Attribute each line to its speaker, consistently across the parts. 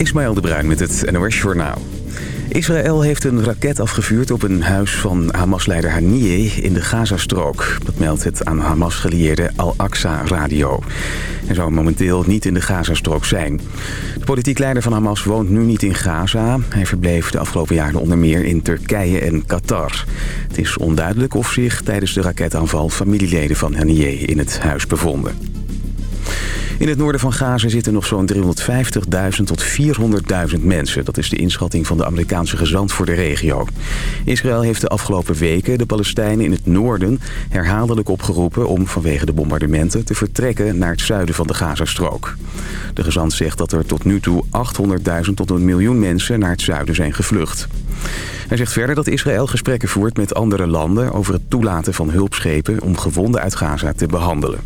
Speaker 1: Ismaël de Bruin met het NOS Journaal. Israël heeft een raket afgevuurd op een huis van Hamas-leider Haniyeh in de Gazastrook. Dat meldt het aan Hamas gelieerde Al-Aqsa Radio. Hij zou momenteel niet in de Gazastrook zijn. De politiek leider van Hamas woont nu niet in Gaza. Hij verbleef de afgelopen jaren onder meer in Turkije en Qatar. Het is onduidelijk of zich tijdens de raketaanval familieleden van Haniyeh in het huis bevonden. In het noorden van Gaza zitten nog zo'n 350.000 tot 400.000 mensen. Dat is de inschatting van de Amerikaanse gezant voor de regio. Israël heeft de afgelopen weken de Palestijnen in het noorden herhaaldelijk opgeroepen... om vanwege de bombardementen te vertrekken naar het zuiden van de Gazastrook. De gezant zegt dat er tot nu toe 800.000 tot een miljoen mensen naar het zuiden zijn gevlucht. Hij zegt verder dat Israël gesprekken voert met andere landen... over het toelaten van hulpschepen om gewonden uit Gaza te behandelen.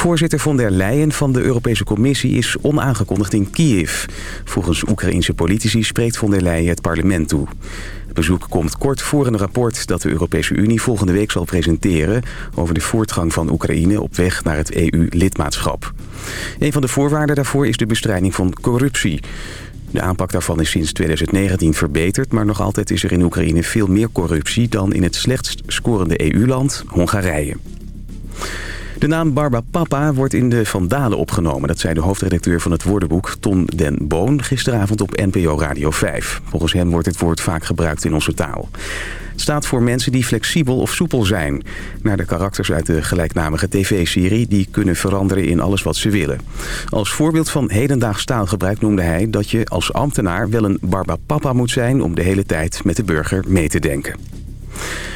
Speaker 1: Voorzitter von der Leyen van de Europese Commissie is onaangekondigd in Kiev. Volgens Oekraïense politici spreekt von der Leyen het parlement toe. Het bezoek komt kort voor een rapport dat de Europese Unie volgende week zal presenteren... over de voortgang van Oekraïne op weg naar het EU-lidmaatschap. Een van de voorwaarden daarvoor is de bestrijding van corruptie. De aanpak daarvan is sinds 2019 verbeterd... maar nog altijd is er in Oekraïne veel meer corruptie... dan in het slechtst scorende EU-land, Hongarije. De naam Barba Papa wordt in de Vandalen opgenomen. Dat zei de hoofdredacteur van het woordenboek Ton den Boon gisteravond op NPO Radio 5. Volgens hem wordt het woord vaak gebruikt in onze taal. Het staat voor mensen die flexibel of soepel zijn. Naar de karakters uit de gelijknamige tv-serie... die kunnen veranderen in alles wat ze willen. Als voorbeeld van hedendaags taalgebruik noemde hij... dat je als ambtenaar wel een Barba Papa moet zijn... om de hele tijd met de burger mee te denken.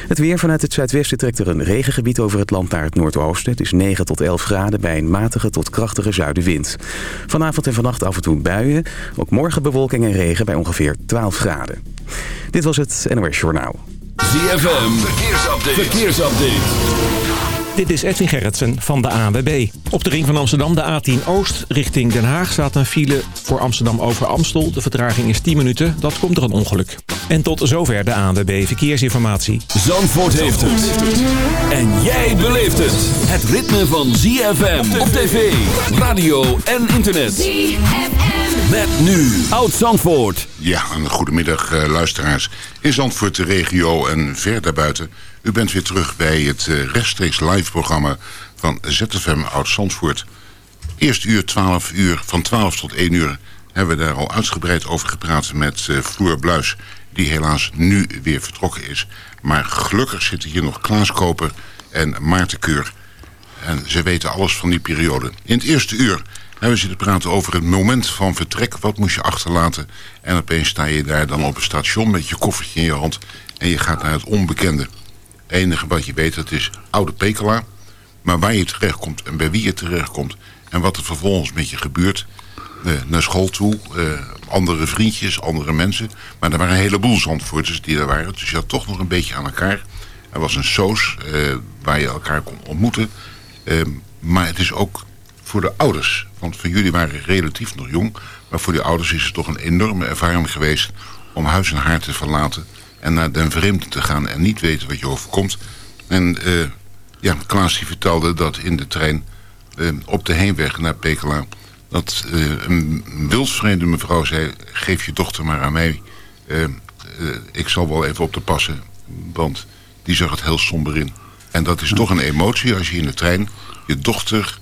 Speaker 1: Het weer vanuit het zuidwesten trekt er een regengebied over het land naar het noordoosten. Het is 9 tot 11 graden bij een matige tot krachtige zuidenwind. Vanavond en vannacht af en toe buien. Ook morgen bewolking en regen bij ongeveer 12 graden. Dit was het NOS Journaal.
Speaker 2: ZFM, verkeersupdate. verkeersupdate.
Speaker 3: Dit is Edwin Gerritsen van de ANWB. Op de ring van Amsterdam, de A10 Oost, richting Den Haag... staat een file voor Amsterdam over Amstel. De vertraging is 10 minuten, dat komt door een ongeluk. En tot zover de ANWB Verkeersinformatie.
Speaker 2: Zandvoort heeft het. En jij beleeft het. Het ritme van ZFM op tv, radio en internet. ZFM. Met nu, Oud Zandvoort.
Speaker 4: Ja, een goedemiddag uh, luisteraars. In Zandvoort, de regio en ver daarbuiten... U bent weer terug bij het uh, rechtstreeks live programma van ZFM Oud-Zandvoort. Eerste uur, 12 uur, van 12 tot 1 uur hebben we daar al uitgebreid over gepraat met uh, Bluis, die helaas nu weer vertrokken is. Maar gelukkig zitten hier nog Klaas Koper en Maarten Keur. En ze weten alles van die periode. In het eerste uur hebben we zitten praten over het moment van vertrek. Wat moest je achterlaten? En opeens sta je daar dan op een station met je koffertje in je hand... en je gaat naar het onbekende enige wat je weet, dat is oude Pekela. Maar waar je terechtkomt en bij wie je terechtkomt... en wat er vervolgens met je gebeurt... Uh, naar school toe, uh, andere vriendjes, andere mensen. Maar er waren een heleboel zandvoorters die er waren. Dus je had toch nog een beetje aan elkaar. Er was een soos uh, waar je elkaar kon ontmoeten. Ehm, maar het is ook voor de ouders. Want van jullie waren relatief nog jong. Maar voor die ouders is het toch een enorme ervaring geweest... om huis en haar te verlaten en naar den vreemde te gaan en niet weten wat je overkomt. En uh, ja, die vertelde dat in de trein uh, op de heenweg naar Pekela... dat uh, een wildvreemde mevrouw zei, geef je dochter maar aan mij. ik zal wel even op te passen, want die zag het heel somber in. En dat is toch een emotie als je in de trein je dochter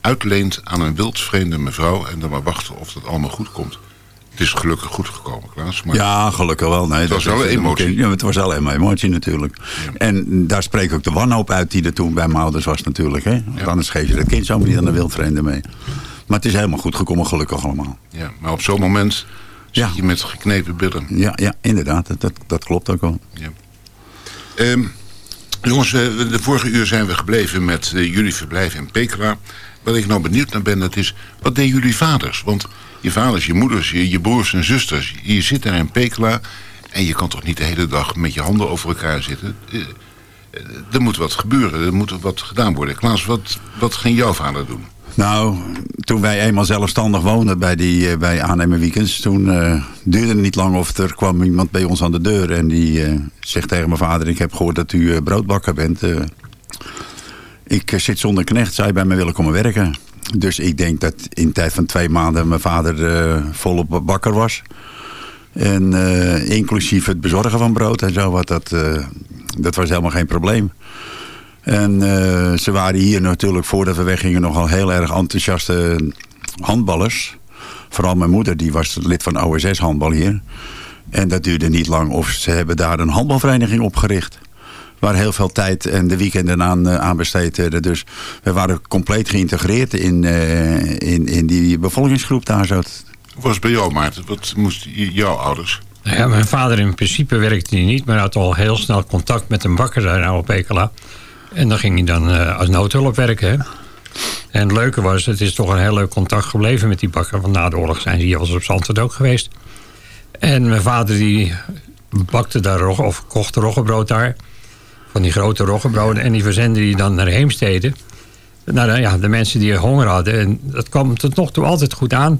Speaker 4: uitleent aan een wildvreemde mevrouw... en dan maar wachten of dat allemaal goed komt. Het is gelukkig goed gekomen, Klaas.
Speaker 5: Maar ja, gelukkig wel. Nee,
Speaker 4: het was wel een emotie.
Speaker 5: Ja, het was wel een emotie natuurlijk. En daar spreek ook de wanhoop uit die er toen bij mijn ouders was natuurlijk. Hè? Want anders geef je dat kind zomaar niet aan de wildvreemde mee. Maar het is helemaal goed gekomen, gelukkig allemaal.
Speaker 4: Ja, maar op zo'n moment zit je met geknepen billen.
Speaker 5: Ja, ja inderdaad. Dat, dat, klopt ook wel. Ja.
Speaker 4: Um, jongens, eh, de vorige uur zijn we gebleven met uh, jullie verblijf in Pekela. Wat ik nou benieuwd naar ben, dat is... Wat deden jullie vaders? Want je vaders, je moeders, je, je broers en zusters. Je zit daar in Pekela en je kan toch niet de hele dag met je handen over elkaar zitten. Eh, eh, er moet wat gebeuren, er moet wat gedaan worden. Klaas, wat, wat ging jouw vader doen?
Speaker 5: Nou, toen wij eenmaal zelfstandig woonden bij, die, uh, bij weekends... toen duurde het niet lang of er kwam iemand bij ons aan de deur... en die zegt tegen mijn vader... ik heb gehoord dat u broodbakker bent. Ik zit zonder knecht, je bij mij willen komen werken? dus ik denk dat in de tijd van twee maanden mijn vader uh, volop bakker was. En uh, inclusief het bezorgen van brood en zo, wat dat, dat was helemaal geen probleem. En ze waren hier natuurlijk, voordat we weggingen, nogal heel erg enthousiaste handballers. Vooral mijn moeder, die was lid van OSS handbal hier. En dat duurde niet lang of ze hebben daar een handbalvereniging opgericht waar heel veel tijd en de weekenden aan, aan besteed werden. Dus we waren compleet geïntegreerd in, uh, in, in die bevolkingsgroep daar zo.
Speaker 4: Hoe was het bij jou, Maarten? Wat moesten jouw ouders?
Speaker 6: Nou ja, mijn vader in principe werkte hij niet, maar had al heel snel contact met een bakker daar op Ekela. En dan ging hij dan uh, als noodhulp werken. Hè? En het leuke was, het is toch een heel leuk contact gebleven met die bakker. Want na de oorlog zijn ze hier wel eens op Zandvoort ook geweest. En mijn vader die bakte daar rogge, of kocht roggebrood daar. Die grote roggebroden. En die verzende die dan naar Heemstede. Naar de, ja, de mensen die honger hadden. En dat kwam tot nog toe altijd goed aan.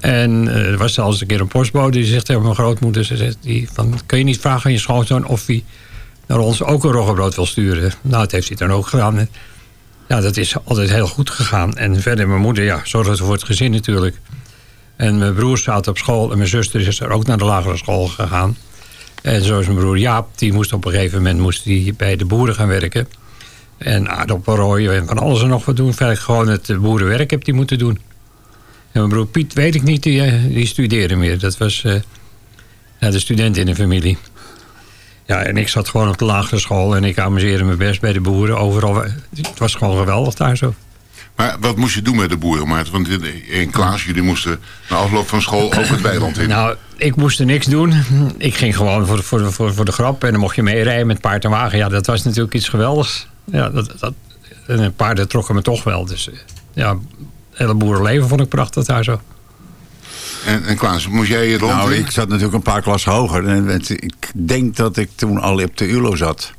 Speaker 6: En uh, er was zelfs een keer een postbode die zegt tegen mijn grootmoeder... Ze zegt, die, van, kun je niet vragen aan je schoonzoon of hij naar ons ook een roggebrood wil sturen? Nou, dat heeft hij dan ook gedaan. Ja, dat is altijd heel goed gegaan. En verder, mijn moeder ja, zorgde voor het gezin natuurlijk. En mijn broer zat op school en mijn zuster is er ook naar de lagere school gegaan. En zoals mijn broer Jaap, die moest op een gegeven moment moest die bij de boeren gaan werken. En aardappelrooien en van alles en nog wat doen. Verder gewoon het boerenwerk heb hij moeten doen. En mijn broer Piet, weet ik niet, die, eh, die studeerde meer. Dat was uh, de student in de familie. Ja, en ik zat gewoon op de lagere school en ik amuseerde me best bij de boeren. Overal, het was gewoon geweldig daar zo.
Speaker 4: Maar wat moest je doen met de boeren, Maarten? Want in Klaas, jullie moesten na afloop van school ook het weiland in.
Speaker 6: Nou, ik moest er niks doen. Ik ging gewoon voor, voor, voor, voor de grap. En dan mocht je meerijden met paard en wagen. Ja, dat was natuurlijk iets geweldigs. Ja, dat, dat, en paarden trokken me toch wel. Dus ja, het hele boerenleven vond ik prachtig daar zo.
Speaker 4: En, en Klaas, moest jij het rond?
Speaker 5: Nou, ik zat natuurlijk een paar klassen hoger. En ik denk dat ik toen al op de ULO zat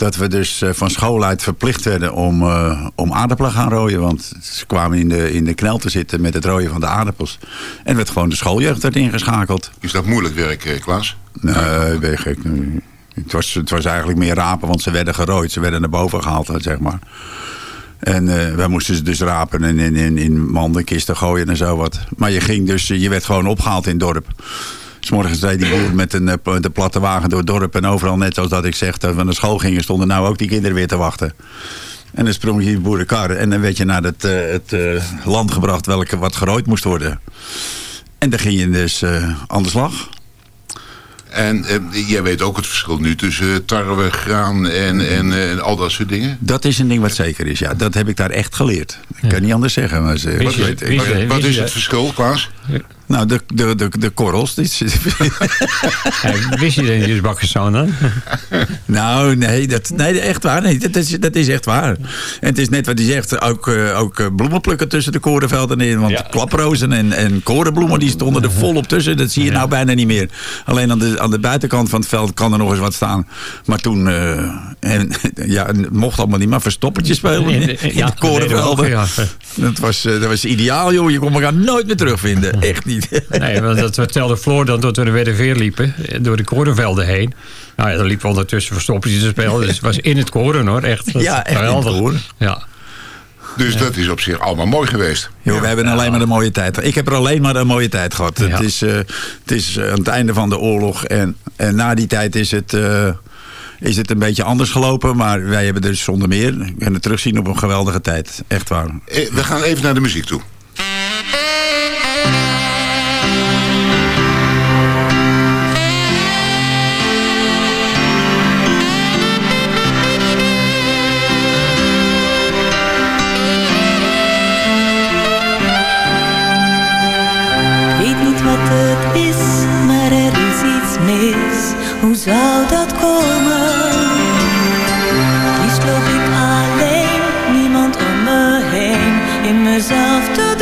Speaker 5: dat we dus eh, van school uit verplicht werden om, uh, om aardappelen gaan rooien. Want ze kwamen in de, in de knel te zitten met het rooien van de aardappels. En werd gewoon de schooljeugd werd ingeschakeld.
Speaker 4: Is dat moeilijk werk, eh, Klaas?
Speaker 5: Nee, ben je gek. Het was, het was eigenlijk meer rapen, want ze werden gerooid. Ze werden naar boven gehaald, zeg maar. En uh, wij moesten ze dus rapen en in, in, in mandenkisten gooien en zo wat. Maar je ging dus, je werd gewoon opgehaald in het dorp. S'morgens reed die boer met een, eh, de platte wagen door het dorp. En overal, net zoals dat ik zeg, dat we naar school gingen... stonden nou ook die kinderen weer te wachten. En dan sprong je die boerenkar. En dan werd je naar het, uh, het uh, land gebracht welke wat gerooid moest worden. En dan ging je dus uh, aan de slag.
Speaker 4: En eh, jij weet ook het verschil nu tussen tarwe, graan en, en, en, al dat soort dingen?
Speaker 5: Dat is een ding wat zeker is, ja. Dat heb ik daar echt geleerd. Ik kan niet anders zeggen. Maar ze,
Speaker 4: wat, weet, wat, wat is het verschil, Klaas?
Speaker 5: Nou, de, de, de, de korrels. ja,
Speaker 6: wist je dat je dus bakkerszoon dan?
Speaker 5: nou, nee, dat, nee, echt waar. Nee, dat, is, dat is echt waar. En het is net wat hij zegt, ook, uh, ook bloemen plukken tussen de korenvelden in. Want ja. klaprozen en, en korenbloemen die stonden er volop tussen. Dat zie je nou bijna niet meer. Alleen aan de, aan de buitenkant van het veld kan er nog eens wat staan. Maar toen, uh, en, ja, het mocht allemaal niet, maar verstoppertje spelen in, in, in de korenvelden. Dat was, dat was ideaal, joh. Je kon elkaar nooit meer terugvinden. Echt niet.
Speaker 6: Nee, want dat vertelde Floor dan dat we de Wedderveer liepen. Door de korenvelden heen. Nou ja, dan liepen we ondertussen verstoppertjes te spelen. Dus het was in het koren hoor. Echt,
Speaker 5: ja, echt geweldig. in het
Speaker 6: Ja.
Speaker 4: Dus dat is op zich allemaal mooi geweest.
Speaker 5: Jo, we hebben alleen maar een mooie tijd. Ik heb er alleen maar een mooie tijd gehad. Ja. Het, is, uh, het is aan het einde van de oorlog. En, en na die tijd is het, uh, is het een beetje anders gelopen. Maar wij hebben dus zonder meer kunnen terugzien op een geweldige tijd. Echt waar.
Speaker 4: We gaan even naar de muziek toe.
Speaker 7: Zou dat komen? Liefst loop ik alleen, niemand om me heen, in mezelf te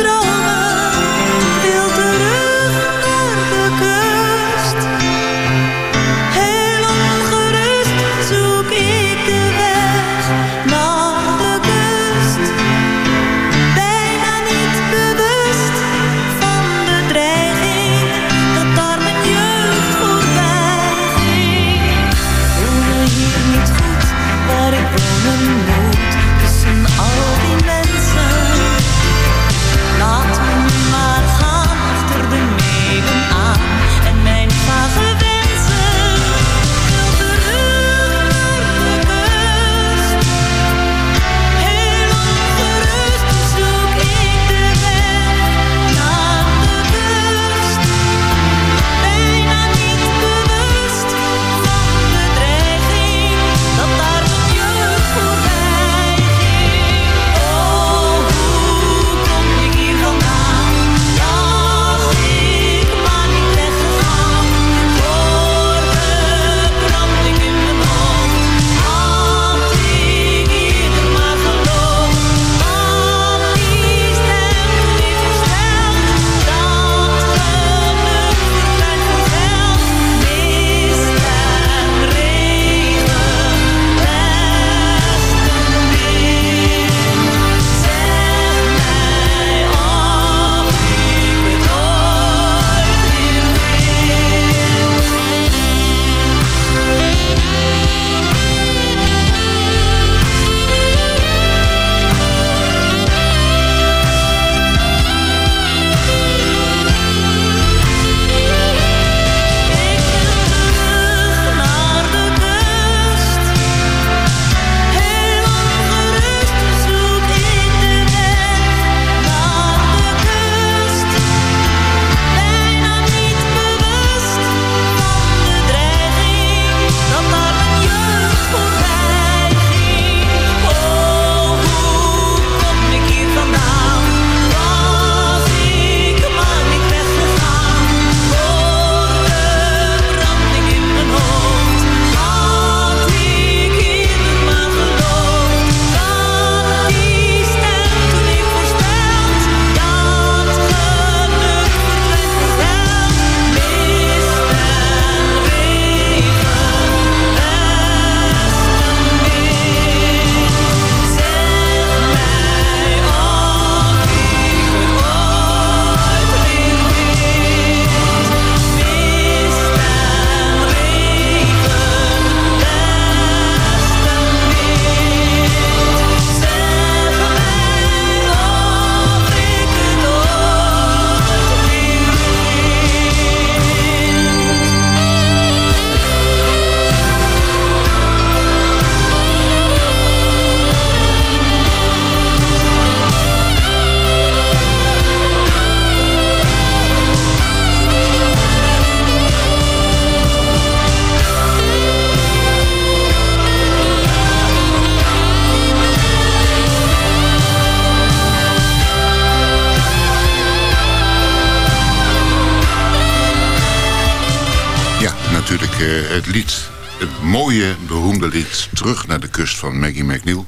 Speaker 4: mooie, beroemde lied... Terug naar de kust van Maggie McNeil.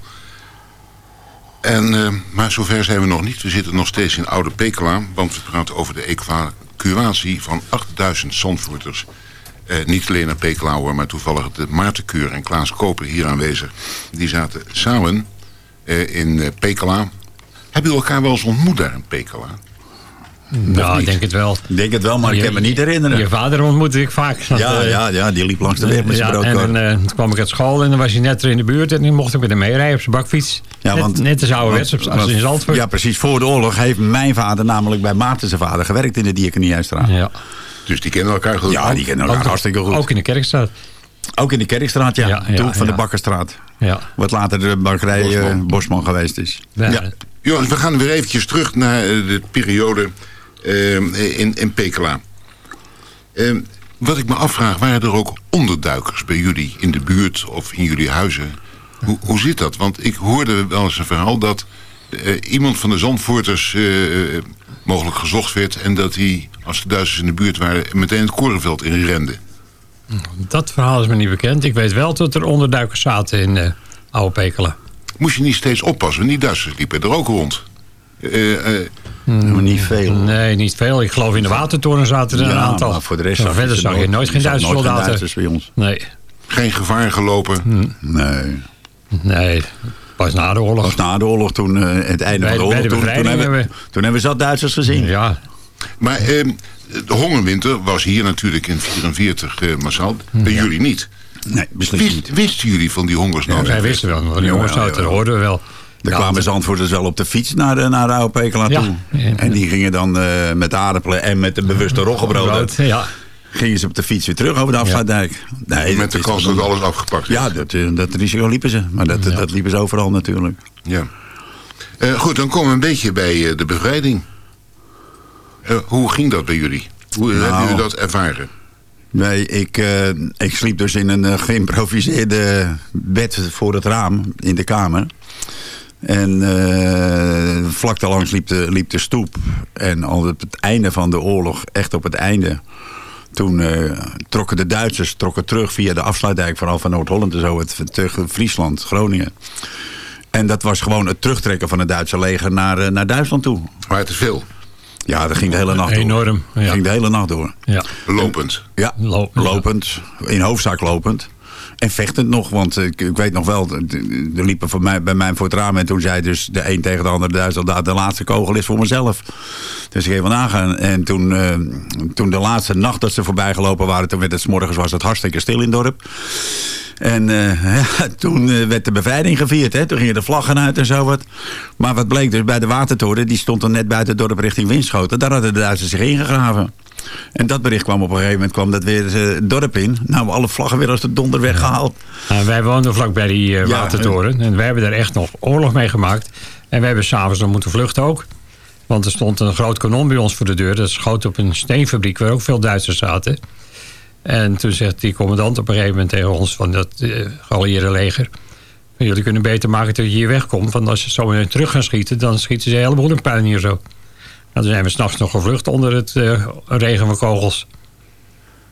Speaker 4: En, eh, maar zover zijn we nog niet. We zitten nog steeds in Oude Pekela... want we praten over de evacuatie van 8000 zandvoorters... Eh, niet alleen naar Pekela hoor, maar toevallig de Maartenkeur en Klaas Koper hier aanwezig. Die zaten samen eh, in Pekela. Hebben jullie elkaar wel eens ontmoet daar in Pekela?
Speaker 6: Nou, ik denk het wel.
Speaker 5: Ik denk het wel, maar ik kan me niet herinneren.
Speaker 6: Je vader ontmoette ik vaak. Want,
Speaker 5: ja,
Speaker 6: eh,
Speaker 5: ja, ja, die liep langs de weg met zijn
Speaker 6: ja,
Speaker 5: broodkar.
Speaker 6: en eh, toen kwam ik uit school en dan was hij net er in de buurt. En dan mocht ik met hem meerijden op zijn bakfiets.
Speaker 5: Ja,
Speaker 6: net,
Speaker 5: want-
Speaker 6: net als ouderwets
Speaker 5: want-
Speaker 6: als
Speaker 5: want-
Speaker 6: in Zandvoort.
Speaker 5: Ja, precies. Voor de oorlog heeft mijn vader namelijk bij Maarten zijn vader gewerkt in de Diakoniehuisstraat. Ja,
Speaker 6: Ja.
Speaker 4: Dus die kennen elkaar goed.
Speaker 5: die kennen elkaar
Speaker 6: Ook,
Speaker 5: hartstikke goed.
Speaker 6: ook in de Kerkstraat.
Speaker 5: Ook in de Kerkstraat, ja.
Speaker 6: Ja, ja,
Speaker 5: Toen van
Speaker 6: ja.
Speaker 5: de Bakkerstraat.
Speaker 6: Ja.
Speaker 5: Wat later de bakkerij
Speaker 4: Bosman.
Speaker 5: Bosman, geweest is.
Speaker 6: Ja.
Speaker 5: Ja.
Speaker 4: Jongens, we gaan weer eventjes terug naar eh, de periode eh, in, in Pekela. Eh, wat ik me afvraag, waren er ook onderduikers bij jullie in de buurt of in jullie huizen? Hoe, hoe zit dat? Want ik hoorde wel eens een verhaal dat eh, iemand van de Zandvoorters eh, eh, mogelijk gezocht werd... en dat hij, als de Duitsers in de buurt waren, meteen het korenveld in rende.
Speaker 6: Dat verhaal is me niet bekend. Ik weet wel dat er onderduikers zaten in eh Oude Pekela.
Speaker 4: Moest je niet steeds oppassen, want die Duitsers liepen er ook rond.
Speaker 5: Maar niet veel.
Speaker 6: Nee, niet veel. Ik geloof in de Watertoren zaten er een
Speaker 5: Ja,
Speaker 6: aantal.
Speaker 5: maar voor de rest
Speaker 6: Maar
Speaker 5: zag
Speaker 6: verder
Speaker 5: ze
Speaker 6: zag je nooit geen Duitse soldaten.
Speaker 5: Duitsers bij ons.
Speaker 6: Nee,
Speaker 4: geen gevaar gelopen.
Speaker 5: Nee.
Speaker 6: nee. Pas na de oorlog.
Speaker 5: Pas na de oorlog, toen, eh, het einde
Speaker 6: Bij-
Speaker 5: van de
Speaker 6: bij
Speaker 5: oorlog,
Speaker 6: de
Speaker 5: toen, hebben, we, toen hebben we zat Duitsers gezien.
Speaker 6: Ja,
Speaker 4: Maar ehm, de hongerwinter was hier natuurlijk in 44 eh, massaal. Bij jullie niet.
Speaker 5: Nee, beslist
Speaker 4: Wist,
Speaker 5: niet.
Speaker 4: wisten jullie van die hongersnood?
Speaker 6: wij wisten wel. Want die
Speaker 5: Ja, ja, ja.
Speaker 6: dat hoorden we wel.
Speaker 5: Er
Speaker 6: Ja,
Speaker 5: kwamen
Speaker 6: het-
Speaker 5: Zandvoorters wel op de fiets naar de, naar de oude Pekela
Speaker 6: Ja.
Speaker 5: toe.
Speaker 6: Ja.
Speaker 5: En die gingen dan eh, met aardappelen en met de bewuste roggebroden...
Speaker 6: Brood, Ja,
Speaker 5: gingen ze op de fiets weer terug over de afsluitdijk. Nee,
Speaker 4: Met de
Speaker 5: is
Speaker 4: kans dat alles afgepakt is.
Speaker 5: Ja, dat, eh, dat risico liepen ze. Maar dat, dat liepen ze overal natuurlijk.
Speaker 4: Ja. Eh, goed, dan komen we een beetje bij eh, de bevrijding. Hoe ging dat bij jullie? Hoe
Speaker 5: Nou.
Speaker 4: hebben jullie dat ervaren?
Speaker 5: Nee, ik, eh, ik sliep dus in een geïmproviseerde bed voor het raam in de kamer. En eh, vlak daarlangs liep de, liep de stoep. En al op het einde van de oorlog, echt op het einde... toen eh, trokken de Duitsers trokken terug via de afsluitdijk... vooral van Noord-Holland en zo, het, terug Friesland, Groningen. En dat was gewoon het terugtrekken van het Duitse leger naar, eh, naar Duitsland toe.
Speaker 4: Maar te veel.
Speaker 5: Ja, dat ging de hele nacht door.
Speaker 6: enorm. Ja.
Speaker 5: ging de hele nacht door.
Speaker 6: Ja.
Speaker 4: Lopend.
Speaker 5: Ja,
Speaker 6: Lo- ja.
Speaker 5: lopend. In hoofdzaak lopend. En vechtend nog, want ik, ik weet nog wel, er liepen voor mij, bij mij voor het raam... en toen zei dus de een tegen de ander, de Duitse soldaat... de laatste kogel is voor mezelf. Dus ik even nagaan. En toen, eh, toen de laatste nacht dat ze voorbij gelopen waren... toen werd het morgens was het hartstikke stil in het dorp. En eh, toen eh, werd de bevrijding gevierd. Hè? Toen gingen de vlaggen uit en zo wat. Maar wat bleek dus bij de watertoren... die stond dan net buiten het dorp richting Winschoten. Daar hadden de Duitsers zich ingegraven. En dat bericht kwam op een gegeven moment kwam dat weer eh, het dorp in. Nou, alle vlaggen weer als de donder weggehaald.
Speaker 6: Nou, wij woonden vlakbij die eh,
Speaker 5: Ja,
Speaker 6: watertoren. En wij hebben daar echt nog oorlog mee gemaakt. En wij hebben s'avonds nog moeten vluchten ook. Want er stond een groot kanon bij ons voor de deur. Dat schoot op een steenfabriek waar ook veel Duitsers zaten. En toen zegt die commandant op een gegeven moment tegen ons... van dat eh geallieerde leger... jullie kunnen beter maken dat je hier wegkomt. Want als je zo weer terug gaan schieten... dan schieten ze een heleboel in puin hier zo. Nou, toen zijn we s'nachts nog gevlucht onder het eh, regen van kogels.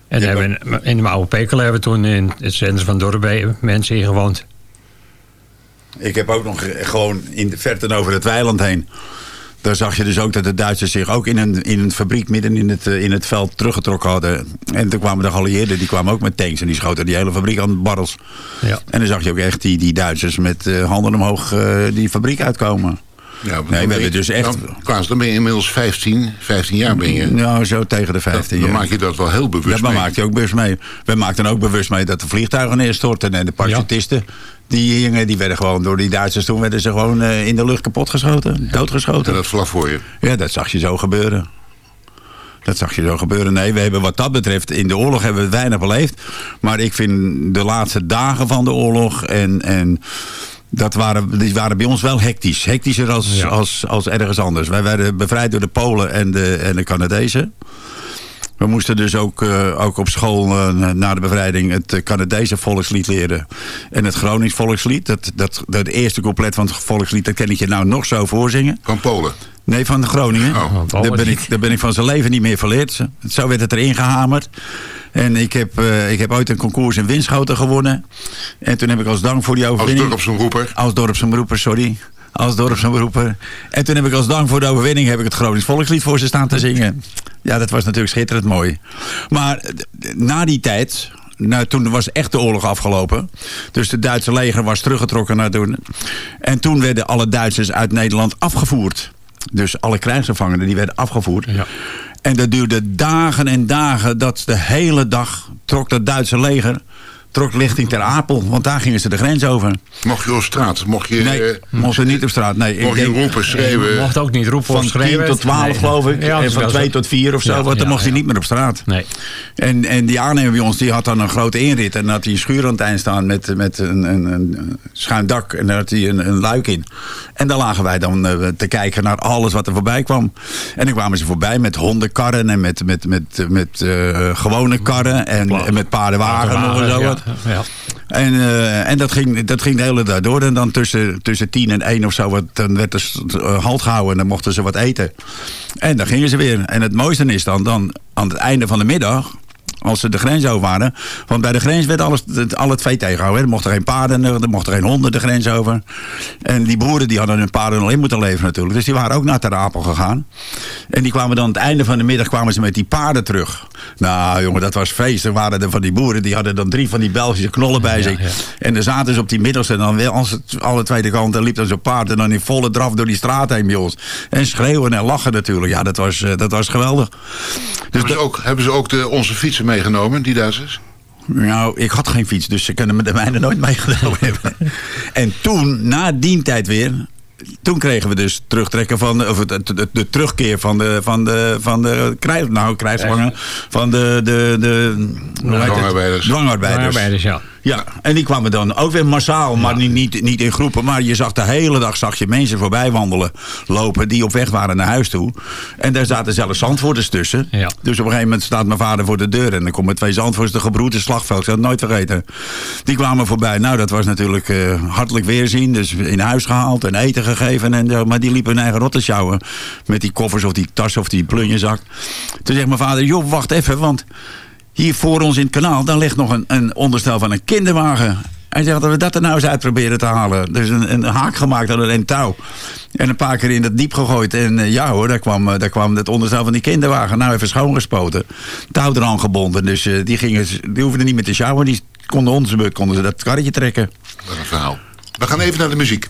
Speaker 6: En hebben, in de oude Pekel hebben we toen in het centrum van Dorpen mensen ingewoond.
Speaker 5: Ik heb ook nog gewoon in de verte over het weiland heen. Daar zag je dus ook dat de Duitsers zich ook in een, in een fabriek midden in het, eh, in het veld teruggetrokken hadden. En toen kwamen de geallieerden, die kwamen ook met tanks en die schoten die hele fabriek aan de barrels.
Speaker 6: Ja.
Speaker 5: En dan zag je ook echt die, die Duitsers met eh, handen omhoog die fabriek uitkomen.
Speaker 4: Ja, want
Speaker 5: we
Speaker 4: dan ben
Speaker 5: hebben
Speaker 4: je-
Speaker 5: dus echt-
Speaker 4: Dan, Klaas, dan ben je inmiddels 15, 15 jaar ben je.
Speaker 5: Nou, zo tegen de 15
Speaker 4: dan
Speaker 5: jaar.
Speaker 4: maak je dat wel heel bewust
Speaker 5: Ja, maar
Speaker 4: mee.
Speaker 5: maakt je ook bewust mee. We maakten ook bewust mee dat de vliegtuigen neerstortten. En de parachutisten, die, hingen, die werden gewoon door die Duitsers toen werden ze gewoon eh, in de lucht kapotgeschoten. Doodgeschoten.
Speaker 4: En dat vlak voor je.
Speaker 5: Ja, dat zag je zo gebeuren. Dat zag je zo gebeuren. Nee, we hebben wat dat betreft in de oorlog hebben we weinig beleefd. Maar ik vind de laatste dagen van de oorlog en... en dat waren, die waren bij ons wel hectisch. Hectischer als,
Speaker 6: Ja.
Speaker 5: als, als ergens anders. Wij werden bevrijd door de Polen en de, en de Canadezen. We moesten dus ook, eh, ook op school eh, na de bevrijding het eh, Canadese volkslied leren. En het Gronings volkslied. Dat, dat, dat eerste couplet van het volkslied, dat kan ik je nou nog zo voorzingen.
Speaker 4: Van Polen.
Speaker 5: Nee, van Groningen.
Speaker 4: Oh,
Speaker 5: daar, ben ik, daar ben ik van zijn leven niet meer verleerd. Zo werd het erin gehamerd. En ik heb, eh, ik heb ooit een concours in Winschoten gewonnen. En toen heb ik als dank voor die
Speaker 4: Als
Speaker 5: overwinning...
Speaker 4: dorpsomroeper.
Speaker 5: Als dorpsomroeper, sorry. Als dorpsomroeper. En toen heb ik als dank voor de overwinning... heb ik het Gronings Volkslied voor ze staan te zingen. Ja, dat was natuurlijk schitterend mooi. Maar na die tijd... Nou, toen was echt de oorlog afgelopen. Dus het Duitse leger was teruggetrokken naar toen. En toen werden alle Duitsers uit Nederland afgevoerd. Dus alle krijgsgevangenen die werden afgevoerd.
Speaker 6: Ja.
Speaker 5: En dat duurde dagen en dagen. Dat de hele dag trok dat Duitse leger... trok richting Ter Apel. Want daar gingen ze de grens over.
Speaker 4: Mocht je op straat? Mocht je,
Speaker 5: Nee,
Speaker 4: eh,
Speaker 5: mochten niet op straat. Nee, ik
Speaker 4: mocht je
Speaker 5: denk
Speaker 4: roepen,
Speaker 6: Je
Speaker 4: schreeuwen?
Speaker 6: mocht ook niet roepen of
Speaker 5: van
Speaker 6: schreeuwen.
Speaker 5: 10 tot 12
Speaker 6: Nee.
Speaker 5: geloof ik.
Speaker 6: Ja,
Speaker 5: en van
Speaker 6: was
Speaker 5: 2
Speaker 6: het.
Speaker 5: tot 4 of zo.
Speaker 6: Ja,
Speaker 5: want dan
Speaker 6: ja,
Speaker 5: mocht hij
Speaker 6: ja.
Speaker 5: niet meer op straat.
Speaker 6: Nee.
Speaker 5: En, en die aannemer bij ons die had dan een grote inrit. En dan had hij een schuur aan het eind staan met, met een, een, een schuin dak. En daar had hij een, een luik in. En daar lagen wij dan eh, te kijken naar alles wat er voorbij kwam. En dan kwamen ze voorbij met hondenkarren en met, met, met, met eh, gewone karren. En, en met paardenwagen en zo
Speaker 6: ja.
Speaker 5: En, eh, en dat, ging, dat ging de hele dag door. En dan tussen, tussen tien en één of zo, wat, dan werd er eh, halt gehouden en dan mochten ze wat eten. En dan gingen ze weer. En het mooiste is dan, dan aan het einde van de middag, als ze de grens over waren. Want bij de grens werd alles, al het vee tegengehouden. Er mochten geen paarden, er mochten geen honden de grens over. En die boeren die hadden hun paarden al in moeten leveren natuurlijk. Dus die waren ook naar Ter Apel gegaan. En die kwamen dan aan het einde van de middag kwamen ze met die paarden terug. Nou jongen, dat was feest. Er waren er van die boeren, die hadden dan drie van die Belgische knollen bij zich.
Speaker 6: ja.
Speaker 5: En dan zaten ze op die middelste. En dan wel, als het alle tweede kant, dan liep dan zo'n paard. En dan in volle draf door die straat heen bij ons. En schreeuwen en lachen natuurlijk. Ja, dat was, eh, dat was geweldig. Dus
Speaker 4: Hebben ze ook, hebben ze ook de, onze fietsen meegenomen, die Duitsers?
Speaker 5: nou, ik had geen fiets, dus ze kunnen me de mijne nooit meegenomen hebben. En toen, na die tijd weer... Toen kregen we dus terugtrekken van, of de, de, de terugkeer van de, van de, van de krijg, nou, van de, de, de het?
Speaker 4: Dwangarbeiders.
Speaker 5: Dwangarbeiders.
Speaker 6: Arbeiders, ja.
Speaker 5: Ja, en die kwamen dan ook weer massaal, maar niet, niet, niet in groepen. Maar je zag de hele dag zag je mensen voorbij wandelen, lopen, die op weg waren naar huis toe. En daar zaten zelfs zandvoorters tussen.
Speaker 6: Ja.
Speaker 5: Dus op een gegeven moment staat mijn vader voor de deur en dan komen twee zandvoorters, de gebroeders Slagveld, ik zal het nooit vergeten. Die kwamen voorbij. Nou, dat was natuurlijk eh, hartelijk weerzien, dus in huis gehaald en eten gegeven. En, zo. maar die liepen hun eigen rotten sjouwen met die koffers of die tas of die plunjezak. Toen zegt mijn vader, joh, wacht even, want hier voor ons in het kanaal, daar ligt nog een, een onderstel van een kinderwagen. Hij zegt dat we dat er nou eens uit proberen te halen. Dus een, een haak gemaakt aan een touw. En een paar keer in dat diep gegooid. En eh, ja hoor, daar kwam, eh, daar kwam het onderstel van die kinderwagen. Nou even schoongespoten. Touw eraan gebonden. Dus eh, die, gingen, die hoefden niet meer te sjouwen. Die konden beurt konden ze dat karretje trekken.
Speaker 4: Wat een verhaal. We gaan even naar de muziek.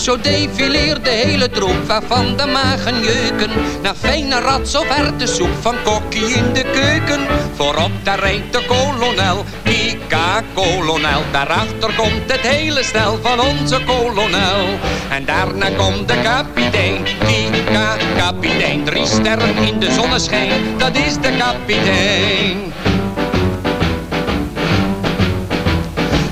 Speaker 8: Zo defileert de hele troep waarvan de magen jeuken. Naar fijne rats of erwtensoep van kokkie in de keuken. Voorop daar rijdt de kolonel, Kika kolonel. Daarachter komt het hele stel van onze kolonel. En daarna komt de kapitein, Kika kapitein. Drie sterren in de zonneschijn, dat is de kapitein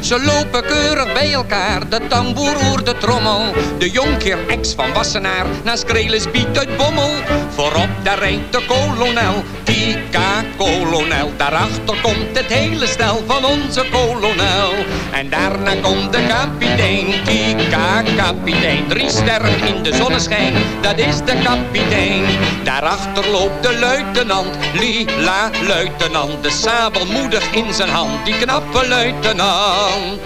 Speaker 8: Ze lopen keurig bij elkaar, de tamboer oert de trommel. De jonkheer ex van Wassenaar, naast Krelis biedt uit Bommel. Voorop daar rijdt de kolonel, Kika kolonel. Daarachter komt het hele stel van onze kolonel. En daarna komt de kapitein, Kika kapitein. Drie sterren in de zonneschijn, dat is de kapitein. Daarachter loopt de luitenant, lila luitenant. De sabel moedig in zijn hand, die knappe luitenant.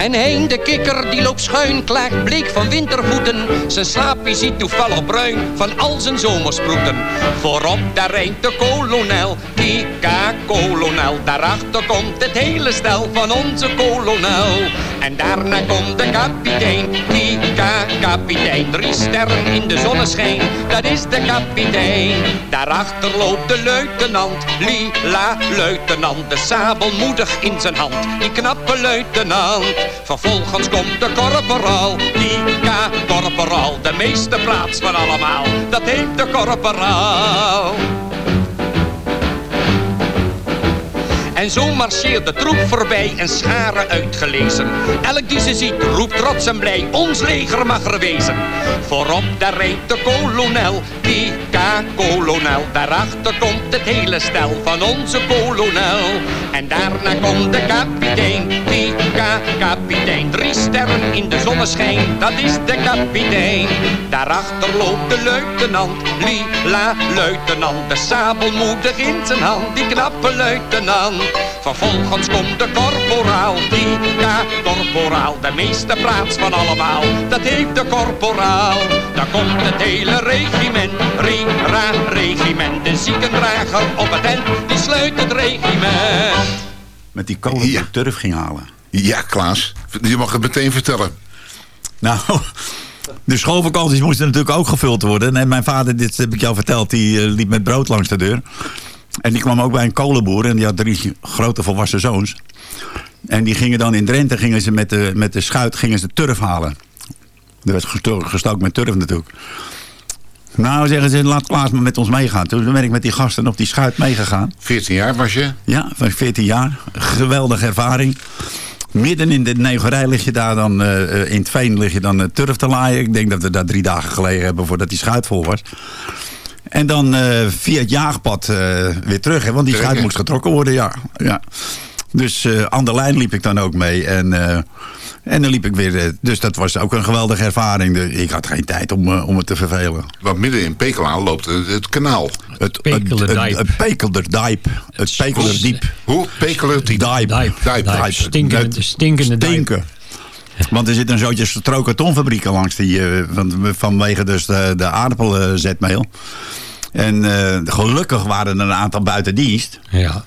Speaker 8: En heen de kikker die loopt schuin, klaagt bleek van wintervoeten. Zijn slaapje ziet toevallig bruin van al zijn zomersproeten. Voorop daar rijdt de kolonel, Kika kolonel. Daarachter komt het hele stel van onze kolonel. En daarna komt de kapitein, Kika kapitein. Drie sterren in de zonneschijn, dat is de kapitein. Daarachter loopt de luitenant, lila luitenant. De sabel moedig in zijn hand, die knappe luitenant. Vervolgens komt de korporaal, Kika korporaal. De meeste plaats van allemaal, dat heet de korporaal. En zo marcheert de troep voorbij en scharen uitgelezen. Elk die ze ziet roept trots en blij, ons leger mag er wezen. Voorop daar rijdt de kolonel, Pika kolonel. Daarachter komt het hele stel van onze kolonel. En daarna komt de kapitein, Pika kapitein. Drie sterren in de zonneschijn, dat is de kapitein. Daarachter loopt de luitenant, lila luitenant. De sabel moedig in zijn hand, die knappe luitenant. Vervolgens komt de korporaal, Pika korporaal. De meeste praats van allemaal, dat heeft de korporaal. Dan komt het hele regiment, Rira regiment. De ziekendrager op het end, die sluit het regiment.
Speaker 5: Met die kolen die
Speaker 4: Ja.
Speaker 5: ik turf ging halen.
Speaker 4: Ja, Klaas, je mag het meteen vertellen.
Speaker 5: Nou, de schoolvakanties moesten natuurlijk ook gevuld worden. En mijn vader, dit heb ik jou verteld, die eh, liep met brood langs de deur. En die kwam ook bij een kolenboer en die had drie grote volwassen zoons. En die gingen dan in Drenthe gingen ze met, de, met de schuit gingen ze turf halen. Er werd gesto- gestookt met turf natuurlijk. Nou, zeggen ze, laat Klaas maar met ons meegaan. Toen ben ik met die gasten op die schuit meegegaan.
Speaker 4: 14 jaar was je.
Speaker 5: Ja, van 14 jaar. Geweldige ervaring. Midden in de negerij lig je daar dan, eh, eh, in het veen lig je dan eh, turf te laaien. Ik denk dat we daar drie dagen gelegen hebben voordat die schuit vol was. En dan via het jaagpad weer terug, hè, want die schuit moest getrokken worden, ja. ja. Dus aan de lijn liep ik dan ook mee. En, en dan liep ik weer, eh, dus dat was ook een geweldige ervaring. Ik had geen tijd om, eh, om het te vervelen.
Speaker 4: Want midden in Pekela loopt het, het kanaal.
Speaker 5: Het
Speaker 6: Pekelderdiep.
Speaker 5: Het, Pekelderdiep. Het Pekelderdiep.
Speaker 4: Hoe? Pekelen?
Speaker 5: Diep.
Speaker 6: Dijp.
Speaker 4: Dijp.
Speaker 6: Dijp.
Speaker 5: Dijp.
Speaker 6: Stinkende, stinkende.
Speaker 5: Stinken. Want er zit een zootje strokartonfabrieken langs die, eh, van, vanwege dus de, de aardappelzetmeel. En eh, gelukkig waren er een aantal buiten dienst.
Speaker 6: Ja.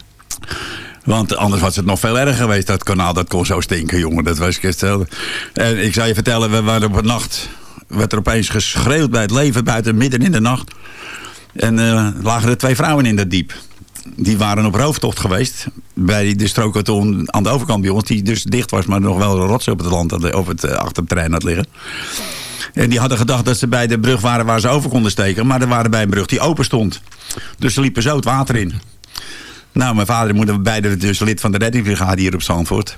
Speaker 5: Want anders was het nog veel erger geweest. Dat kanaal dat kon zo stinken, jongen. Dat was hetzelfde. En ik zou je vertellen, we waren op een nacht... werd er opeens geschreeuwd bij het leven buiten midden in de nacht. En eh lagen er twee vrouwen in dat diep. Die waren op rooftocht geweest. Bij de strookkarton aan de overkant bij. Die dus dicht was, maar nog wel een rots op het land. had- Op het, eh, achter het terrein had liggen. En die hadden gedacht dat ze bij de brug waren waar ze over konden steken. Maar er waren bij een brug die open stond. Dus ze liepen zo het water in. Nou, mijn vader en moeder beide dus lid van de reddingsbrigade hier op Zandvoort.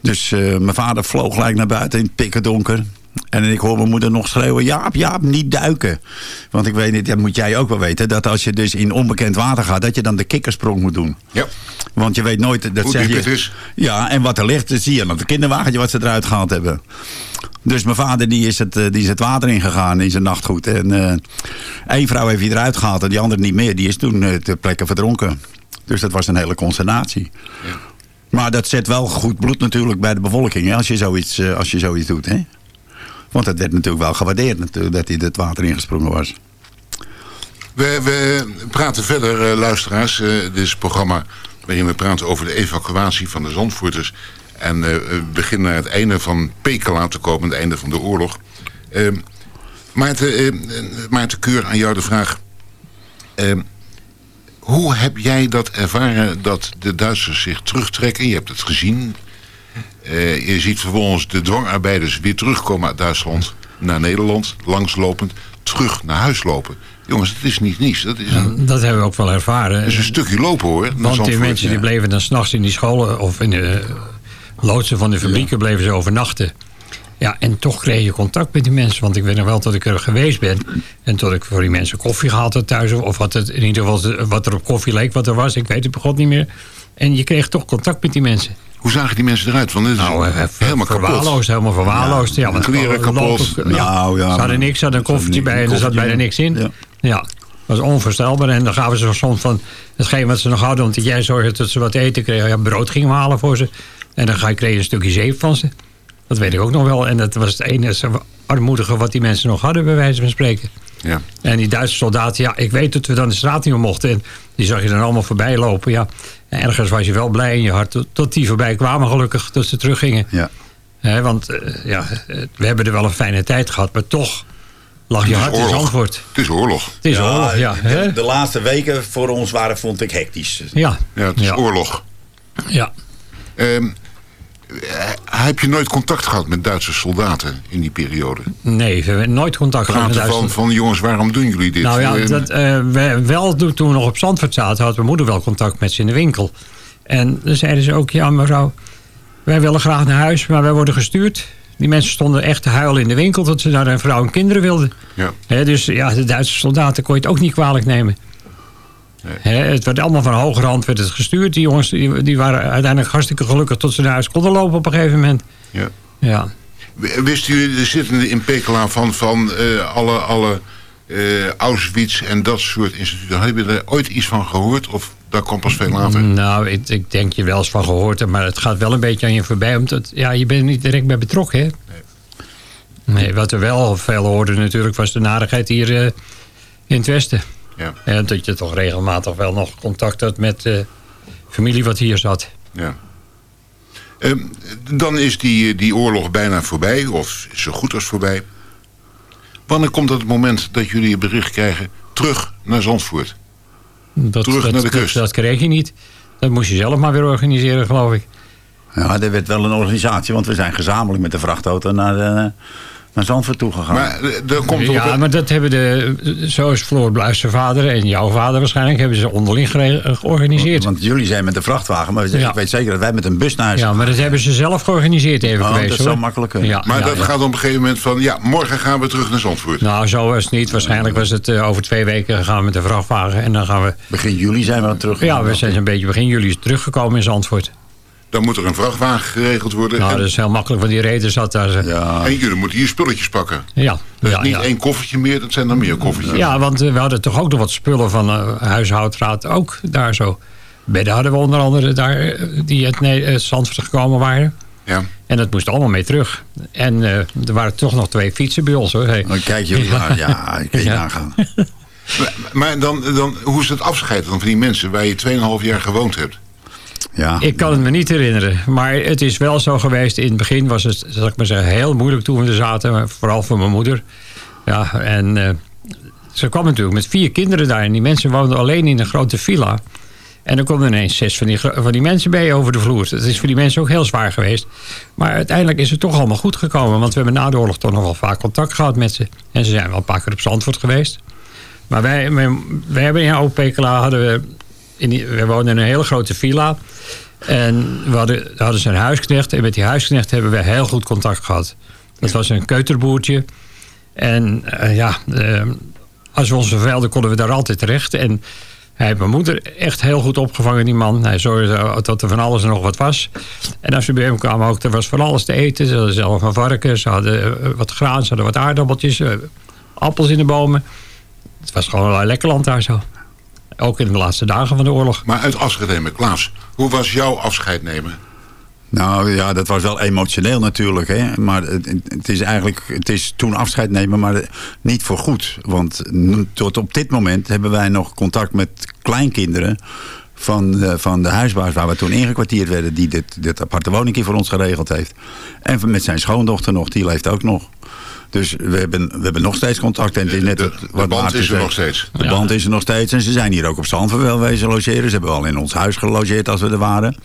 Speaker 5: Dus eh, mijn vader vloog gelijk naar buiten in het pikken donker. En ik hoor mijn moeder nog schreeuwen, Jaap, Jaap, niet duiken. Want ik weet niet, dat moet jij ook wel weten... dat als je dus in onbekend water gaat... dat je dan de kikkersprong moet doen.
Speaker 4: Ja.
Speaker 5: Want je weet nooit... Dat
Speaker 4: Hoe
Speaker 5: zeg
Speaker 4: diep
Speaker 5: je,
Speaker 4: het is.
Speaker 5: Ja, en wat er ligt, dat zie je aan het kinderwagentje wat ze eruit gehaald hebben. Dus mijn vader die is, het, eh, die is het water ingegaan in zijn nachtgoed. En eh één vrouw heeft hij eruit gehaald en die andere niet meer. Die is toen eh, ter plekke verdronken. Dus dat was een hele consternatie. Maar dat zet wel goed bloed natuurlijk bij de bevolking. Hè, als, je zoiets, eh, als je zoiets doet. Hè? Want het werd natuurlijk wel gewaardeerd dat hij het water ingesprongen was.
Speaker 4: We, we praten verder, eh, luisteraars. Eh, dit is het programma waarin we praten over de evacuatie van de Zandvoorters. En we beginnen naar het einde van Pekela te komen, het einde van de oorlog. Maarten, Maarten Keur, aan jou de vraag. Hoe heb jij dat ervaren dat de Duitsers zich terugtrekken? Je hebt het gezien. Eh, je ziet vervolgens de dwangarbeiders weer terugkomen uit Duitsland naar Nederland, langslopend, terug naar huis lopen. Jongens, het is niet niets. Dat is een,
Speaker 6: Dat hebben we ook wel ervaren.
Speaker 4: dat is een stukje lopen hoor.
Speaker 6: Want die mensen die bleven dan s'nachts in die scholen of in de loodsen van de fabrieken bleven ze overnachten. Ja, en toch kreeg je contact met die mensen. Want ik weet nog wel dat ik er geweest ben. En tot ik voor die mensen koffie gehaald had thuis. Of wat het in ieder geval wat er op koffie leek, wat er was. Ik weet het begot niet meer. En je kreeg toch contact met die mensen.
Speaker 4: Hoe zagen die mensen eruit? Want
Speaker 6: Nou, eh,
Speaker 4: helemaal kapot.
Speaker 6: verwaarloosd, helemaal verwaarloosd. Ja,
Speaker 4: kleren
Speaker 6: er
Speaker 4: kapot.
Speaker 6: lopen-
Speaker 5: Nou, ja,
Speaker 6: Ze hadden niks, ze hadden een koffertje bij en er zat bijna niks in.
Speaker 5: Ja.
Speaker 6: Ja. dat was onvoorstelbaar. En dan gaven ze soms van hetgeen wat ze nog hadden, omdat jij zorgde dat ze wat eten kregen. Ja, brood gingen we halen voor ze. En dan kreeg je een stukje zeep van ze. Dat weet ik ook nog wel. En dat was het enige armoedige wat die mensen nog hadden, bij wijze van spreken.
Speaker 4: Ja.
Speaker 6: En die Duitse soldaten, ja, ik weet dat we dan de straat niet meer mochten. En die zag je dan allemaal voorbij lopen. Ja. En ergens was je wel blij in je hart tot, tot die voorbij kwamen, gelukkig, dat ze teruggingen.
Speaker 5: Ja.
Speaker 6: Hè, want eh, ja, we hebben er wel een fijne tijd gehad, maar toch lag je
Speaker 4: Het is
Speaker 6: hart in
Speaker 4: oorlog.
Speaker 6: Zandvoort.
Speaker 4: Het is oorlog.
Speaker 6: Het is oorlog, ja.
Speaker 5: de,
Speaker 6: hè?
Speaker 5: de laatste weken voor ons waren, vond ik hectisch.
Speaker 6: Ja,
Speaker 4: Ja, het is
Speaker 6: ja.
Speaker 4: oorlog.
Speaker 6: ja.
Speaker 4: Ehm, eh, heb je nooit contact gehad met Duitse soldaten in die periode?
Speaker 6: Nee, we hebben nooit contact gehad met
Speaker 4: van,
Speaker 6: Duitsland.
Speaker 4: van jongens, waarom doen jullie dit?
Speaker 6: Nou ja,
Speaker 4: Eh,
Speaker 6: dat, eh, we, wel toen we nog op Zandvoort zaten, had mijn moeder wel contact met ze in de winkel. En dan zeiden ze ook, ja mevrouw, wij willen graag naar huis, maar wij worden gestuurd. Die mensen stonden echt te huilen in de winkel tot ze naar hun vrouw en kinderen wilden.
Speaker 4: Ja.
Speaker 6: Dus ja, de Duitse soldaten kon je het ook niet kwalijk nemen. Het werd allemaal van hoger hand werd het gestuurd. Die jongens die, die waren uiteindelijk hartstikke gelukkig tot ze naar huis konden lopen op een gegeven moment.
Speaker 4: Ja.
Speaker 6: Ja.
Speaker 4: Wisten jullie de zittende in Pekela van, van eh, alle, alle eh, Auschwitz en dat soort instituten? Hebben jullie er ooit iets van gehoord of dat komt pas veel later?
Speaker 6: Nou, ik, ik denk je wel eens van gehoord maar het gaat wel een beetje aan je voorbij. Omdat ja, je bent er niet direct bij betrokken, hè? Nee. wat we wel veel hoorden natuurlijk was de narigheid hier eh, in het Westen.
Speaker 4: Ja.
Speaker 6: En dat je toch regelmatig wel nog contact had met eh familie wat hier zat.
Speaker 4: Ja. Ehm, dan is die, die oorlog bijna voorbij, of zo goed als voorbij. Wanneer komt dat het moment dat jullie een bericht krijgen terug naar Zandvoort?
Speaker 6: Dat,
Speaker 4: Terug
Speaker 6: dat,
Speaker 4: naar de kust.
Speaker 6: Dat, kreeg je niet. Dat moest je zelf maar weer organiseren, geloof ik.
Speaker 5: Ja, er werd wel een organisatie, want we zijn gezamenlijk met de vrachtauto naar, eh, naar Zandvoort toe gegaan.
Speaker 4: Maar eh, komt
Speaker 6: Ja,
Speaker 4: op-
Speaker 6: maar dat hebben de, zoals Floor Bluis zijn vader en jouw vader waarschijnlijk, hebben ze onderling gere- georganiseerd.
Speaker 5: Want jullie zijn met de vrachtwagen, maar
Speaker 6: Ja.
Speaker 5: ik weet zeker dat wij met een bus naar huis
Speaker 6: Ja, maar dat hebben ze zelf georganiseerd even
Speaker 5: Oh,
Speaker 6: geweest.
Speaker 5: dat
Speaker 6: hoor.
Speaker 5: zou makkelijk kunnen.
Speaker 6: Ja,
Speaker 4: Maar
Speaker 6: ja,
Speaker 4: dat
Speaker 6: ja.
Speaker 4: gaat op een gegeven moment van... ja, morgen gaan we terug naar Zandvoort.
Speaker 6: Nou, zo was het niet. Waarschijnlijk was het eh, over twee weken gaan we met de vrachtwagen. En dan gaan we...
Speaker 5: Begin juli zijn we dan terug.
Speaker 6: Ja, we zijn een beetje begin juli teruggekomen in Zandvoort.
Speaker 4: Dan moet er een vrachtwagen geregeld worden.
Speaker 6: Nou,
Speaker 4: en,
Speaker 6: dat is heel makkelijk, want die reden zat daar. Ja,
Speaker 5: Ja,
Speaker 4: en jullie moeten hier spulletjes pakken.
Speaker 6: ja,
Speaker 4: is
Speaker 6: ja,
Speaker 4: niet
Speaker 6: ja.
Speaker 4: één koffertje meer, dat zijn er meer koffertjes.
Speaker 6: Ja, want eh, we hadden toch ook nog wat spullen van eh huishoudraad ook daar zo. Bedden hadden we onder andere daar, eh, die uit uit Zandvoort gekomen waren.
Speaker 4: Ja.
Speaker 6: En dat moest allemaal mee terug. En eh, er waren toch nog twee fietsen bij ons hoor. Hey.
Speaker 5: dan kijk jullie maar. Ja, ik kan je
Speaker 6: Ja.
Speaker 5: nagaan.
Speaker 4: Maar, maar dan, dan, hoe is het afscheid dan van die mensen waar je 2,5 jaar gewoond hebt?
Speaker 5: Ja.
Speaker 6: Ik kan het me niet herinneren. Maar het is wel zo geweest. In het begin was het, zal ik maar zeggen, heel moeilijk toen we er zaten. Vooral voor mijn moeder. Ja, en eh, ze kwam natuurlijk met vier kinderen daar. En die mensen woonden alleen in een grote villa. En er komen ineens zes van die, van die mensen bij over de vloer. Dat is voor die mensen ook heel zwaar geweest. Maar uiteindelijk is het toch allemaal goed gekomen. Want we hebben na de oorlog toch nog wel vaak contact gehad met ze. En ze zijn wel een paar keer op Zandvoort geweest. Maar wij, wij, hebben in Opekela hadden we... In die, we woonden in een hele grote villa. En we hadden, hadden ze een huisknecht. En met die huisknecht hebben we heel goed contact gehad. Dat was een keuterboertje. En eh, ja, eh, als we ons vervelden konden we daar altijd terecht. En hij heeft mijn moeder echt heel goed opgevangen, die man. Hij zorgde dat er van alles en nog wat was. En als we bij hem kwamen ook, er was van alles te eten. Ze hadden zelf een varken, ze hadden eh, wat graan, ze hadden wat aardappeltjes, eh, appels in de bomen. Het was gewoon een lekker land daar zo. Ook in de laatste dagen van de oorlog.
Speaker 4: Maar uit afscheid nemen, Klaas, hoe was jouw afscheid nemen?
Speaker 5: Nou ja, dat was wel emotioneel natuurlijk. Hè? Maar het, het is eigenlijk, het is toen afscheid nemen, maar niet voor goed. Want tot op dit moment hebben wij nog contact met kleinkinderen van, de- van de huisbaas waar we toen ingekwartierd werden. Die dit, dit aparte woningje voor ons geregeld heeft. En met zijn schoondochter nog, die leeft ook nog. Dus we hebben, we hebben nog steeds contact. En het is net
Speaker 4: De-
Speaker 5: wat-
Speaker 4: de band is er nog steeds.
Speaker 5: De
Speaker 6: Ja.
Speaker 5: band is er nog steeds. En ze zijn hier ook op Zandvoort wel wezen logeren. Ze hebben wel in ons huis gelogeerd als we er waren.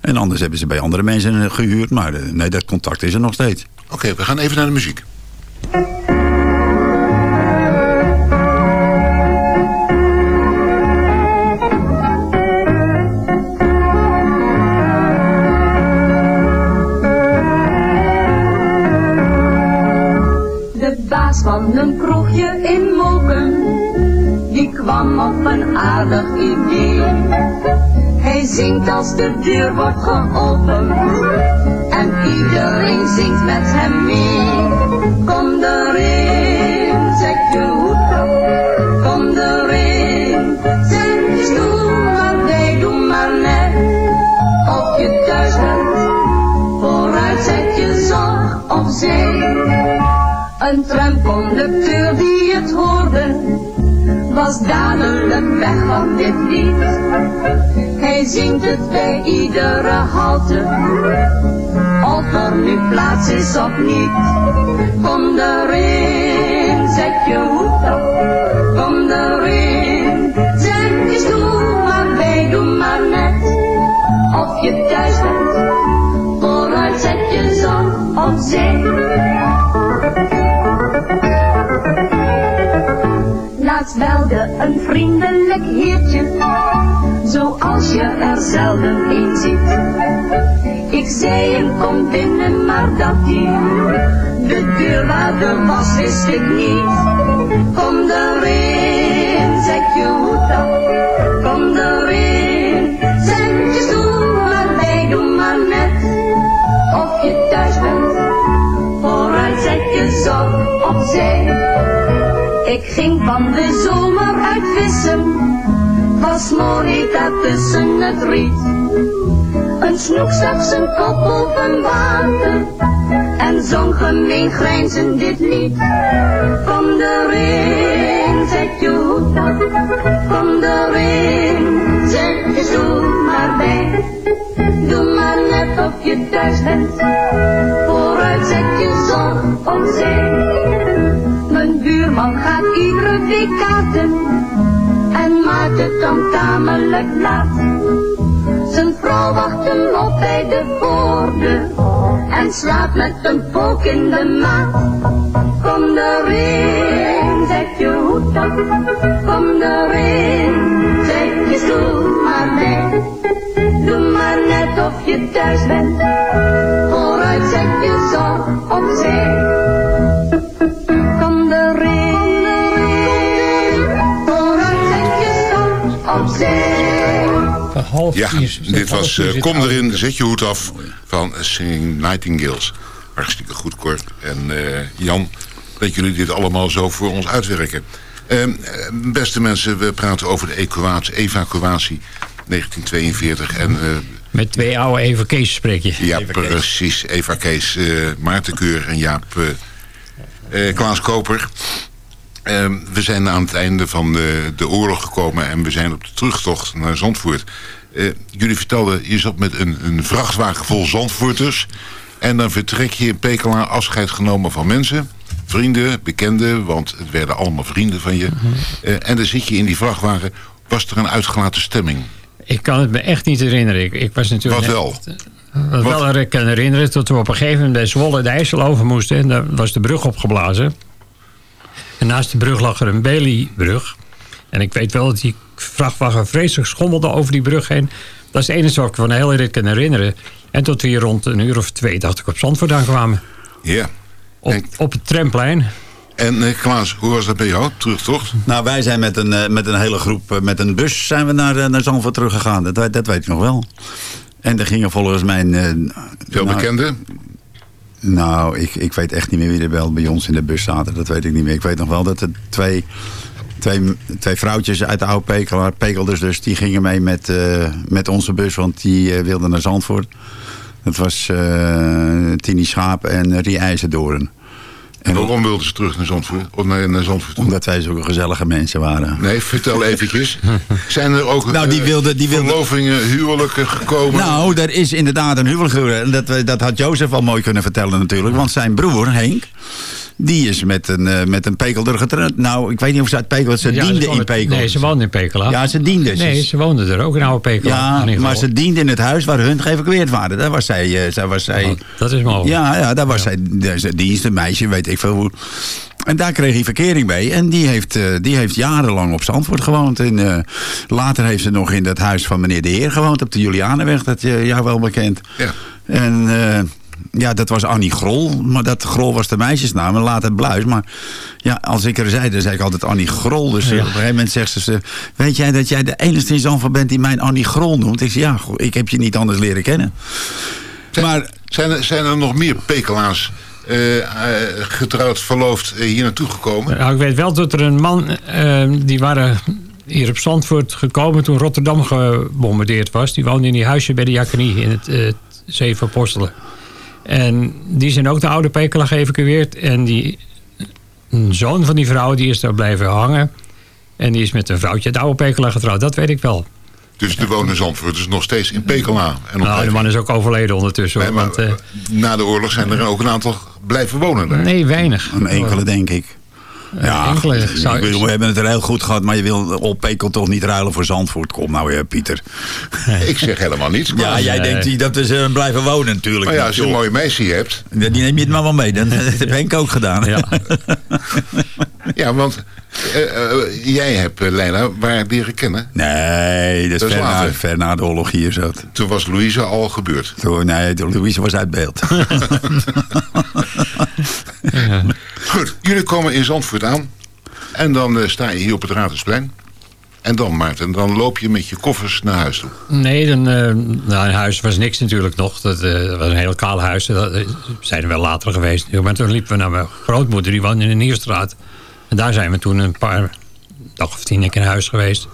Speaker 5: En anders hebben ze bij andere mensen gehuurd. Maar eh, nee, dat contact is er nog steeds.
Speaker 4: Oké, we gaan even naar de muziek.
Speaker 9: Van een kroegje in Moken, die kwam op een aardig idee. Hij zingt als de deur wordt geopend, en iedereen zingt met hem mee. Kom erin, zet je hoed op, kom erin, zet je stoel maar bij, doe maar net, of je thuis bent. Vooruit zet je zorg opzij. Een tramconducteur die het hoorde, was dadelijk weg van dit lied. Hij zingt het bij iedere halte, of er nu plaats is of niet. Kom erin, zet je hoed op, kom erin, zet je stoel maar bij, doe maar net, of je thuis bent. Vooruit zet je zorg opzij. Belde een vriendelijk heertje, zoals je er zelden een ziet. Ik zei hem kom binnen, maar dat hij de deurwaarder was, wist ik niet. Kom erin, zet je hoed af, kom erin, zet je stoel maar bij, doe maar net of je thuis bent. Vooruit zet je zorg opzij. Ik ging van de zomer uit vissen, was mooi daar tussen het riet. Een snoek stak zijn kop boven water en zong gemeen grijnzend dit lied. Kom erin, zet je hoed af, kom erin, zet je stoel maar bij. Doe maar net of je thuis bent, dan tamelijk laat. Zijn vrouw wacht hem op bij de voordeur en slaapt met een pook in de maat. Kom erin, zet je hoed af, kom erin, zet je stoel maar bij. Doe maar net of je thuis bent, vooruit zet je zorg opzij.
Speaker 6: Half
Speaker 4: Ja,
Speaker 6: vier-
Speaker 4: dit was eh, Kom erin, zet je hoed af van Singing Nightingales. Hartstikke goed, Cor. En eh, Jan, dat jullie dit allemaal zo voor ons uitwerken. Ehm, eh, beste mensen, we praten over de evacuatie, evacuatie 1942. En
Speaker 6: Met twee oude Eva Kees spreek je.
Speaker 4: ja,
Speaker 6: Eva
Speaker 4: precies. Eva Kees, Maarten Keur en Jaap Klaas Koper. Ehm, we zijn aan het einde van de, de oorlog gekomen en we zijn op de terugtocht naar Zandvoort. Eh, jullie vertelden, je zat met een, een vrachtwagen vol Zandvoorters. En dan vertrek je in Pekela afscheid genomen van mensen. Vrienden, bekenden, want het werden allemaal vrienden van je. Eh, en dan zit je in die vrachtwagen. Was er een uitgelaten stemming?
Speaker 6: Ik kan het me echt niet herinneren. Ik, ik was natuurlijk
Speaker 4: Wat
Speaker 6: net-
Speaker 4: wel?
Speaker 6: Wat wel ik kan herinneren, dat we op een gegeven moment bij Zwolle de IJssel over moesten. En daar was de brug opgeblazen. En naast de brug lag er een Bailey-brug. En ik weet wel dat die vrachtwagen vreselijk schommelde over die brug heen. Dat is het enige wat ik van de hele rit kan herinneren. En tot we hier rond een uur of twee, dacht ik, op Zandvoort aankwamen.
Speaker 4: Ja.
Speaker 6: Op,
Speaker 4: En-
Speaker 6: op het tramplein.
Speaker 4: En eh, Klaas, hoe was dat bij jou? Terugtocht?
Speaker 5: Nou, wij zijn met een, eh, met een hele groep, eh, met een bus zijn we naar, naar Zandvoort teruggegaan. Dat, weet- dat weet ik nog wel. En er gingen volgens mij... eh,
Speaker 4: Veel
Speaker 5: nou,
Speaker 4: bekenden?
Speaker 5: Nou, ik, ik weet echt niet meer wie er wel bij ons in de bus zaten. Dat weet ik niet meer. Ik weet nog wel dat er twee, twee, twee vrouwtjes uit de oude Pekelaar, Pekelders dus, die gingen mee met, eh, met onze bus, want die eh, wilden naar Zandvoort. Dat was eh Tini Schaap en Rie IJzerdoorn.
Speaker 4: En waarom wilden ze terug naar Zandvoort? Of naar, naar Zandvoort?
Speaker 5: Omdat wij zulke gezellige mensen waren.
Speaker 4: Nee, vertel eventjes. Zijn er ook
Speaker 5: Nou, die
Speaker 4: eh,
Speaker 5: wilde- die wilde-
Speaker 4: verlovingen, huwelijken gekomen?
Speaker 5: Nou, er is inderdaad een huwelijk dat, dat had Jozef al mooi kunnen vertellen natuurlijk. Want zijn broer, Henk, die is met een, eh, met een pekelder getrouwd. Nou, ik weet niet of ze uit Pekel... Ze
Speaker 6: Ja,
Speaker 5: diende
Speaker 6: ze
Speaker 5: in Pekel.
Speaker 6: Nee, ze woonde in Pekela.
Speaker 5: Ja, ze diende.
Speaker 6: Nee, ze woonde er ook in oude Pekela.
Speaker 5: Ja, maar ze diende in het huis waar hun geëvacueerd waren. Daar was zij... eh, daar was zij
Speaker 6: Oh, dat is mogelijk.
Speaker 5: ja, ja, daar was zij de- ze dienst, een meisje, weet ik veel hoe. En daar kreeg hij verkering mee. En die heeft, eh, die heeft jarenlang op Zandvoort gewoond. En eh, later heeft ze nog in dat huis van meneer De Heer gewoond. Op de Julianenweg, dat je jou wel bekend.
Speaker 4: Ja.
Speaker 5: En eh, ja, dat was Annie Grol. Maar dat Grol was de meisjesnaam. En later Bluis. Maar ja, als ik er zei, dan zei ik altijd Annie Grol. Dus eh, op een gegeven moment zegt ze. Weet jij dat jij de enige in Zandvoort bent die mij Annie Grol noemt? Ik zei, ja, ik heb je niet anders leren kennen.
Speaker 4: Zijn,
Speaker 5: maar-
Speaker 4: zijn, er, zijn er nog meer Pekelaars eh, eh, getrouwd, verloofd hier naartoe gekomen?
Speaker 6: Nou, ik weet wel dat er een man, die waren hier op Zandvoort gekomen toen Rotterdam gebombardeerd was. Die woonde in die huisje bij de Jacquerie in het eh Zeven Apostelen. En die zijn ook de oude Pekela geëvacueerd. En die een zoon van die vrouw die is daar blijven hangen. En die is met een vrouwtje uit de oude Pekela getrouwd. Dat weet ik wel.
Speaker 4: Dus de wonen Zandvoort is nog steeds in Pekela. En
Speaker 6: Nou, de man is ook overleden ondertussen.
Speaker 4: Nee,
Speaker 6: hoor,
Speaker 4: maar
Speaker 6: want, eh,
Speaker 4: na de oorlog zijn er ook een aantal blijven wonen daar.
Speaker 6: nee, weinig.
Speaker 5: Een enkele, denk ik. Ja,
Speaker 6: enkele
Speaker 5: ik
Speaker 6: zou-
Speaker 5: bedoel, we hebben het er heel goed gehad, maar je wil op Pekel toch niet ruilen voor Zandvoort. Kom nou weer, Pieter.
Speaker 4: Ik zeg helemaal niets.
Speaker 5: Ja, jij
Speaker 6: Nee.
Speaker 5: denkt dat we ze blijven wonen natuurlijk.
Speaker 4: maar ja,
Speaker 5: niet,
Speaker 4: als je een mooie meisje hebt.
Speaker 5: Die neem je het maar wel mee. Dat, dat heb Henk ook gedaan.
Speaker 6: Ja.
Speaker 4: Ja, want Eh, eh, jij hebt uh, Leila waar leren kennen.
Speaker 5: Nee, dat is,
Speaker 4: Dat is
Speaker 5: ver, na, ver na de oorlog hier zat.
Speaker 4: Toen was Louise al gebeurd.
Speaker 5: Toen, nee, de Louise was uit beeld.
Speaker 4: Goed, jullie komen in Zandvoort aan. En dan eh, sta je hier op het Raadhuisplein. En dan, Maarten, dan loop je met je koffers naar huis toe.
Speaker 6: Nee, dan, eh, nou, in huis was niks natuurlijk nog. Dat eh, was een heel kaal huis. Dat zijn er wel later geweest. Maar toen liepen we naar mijn grootmoeder, die woonde in de Nieuwstraat. En daar zijn we toen een paar, dag of tien keer in huis geweest.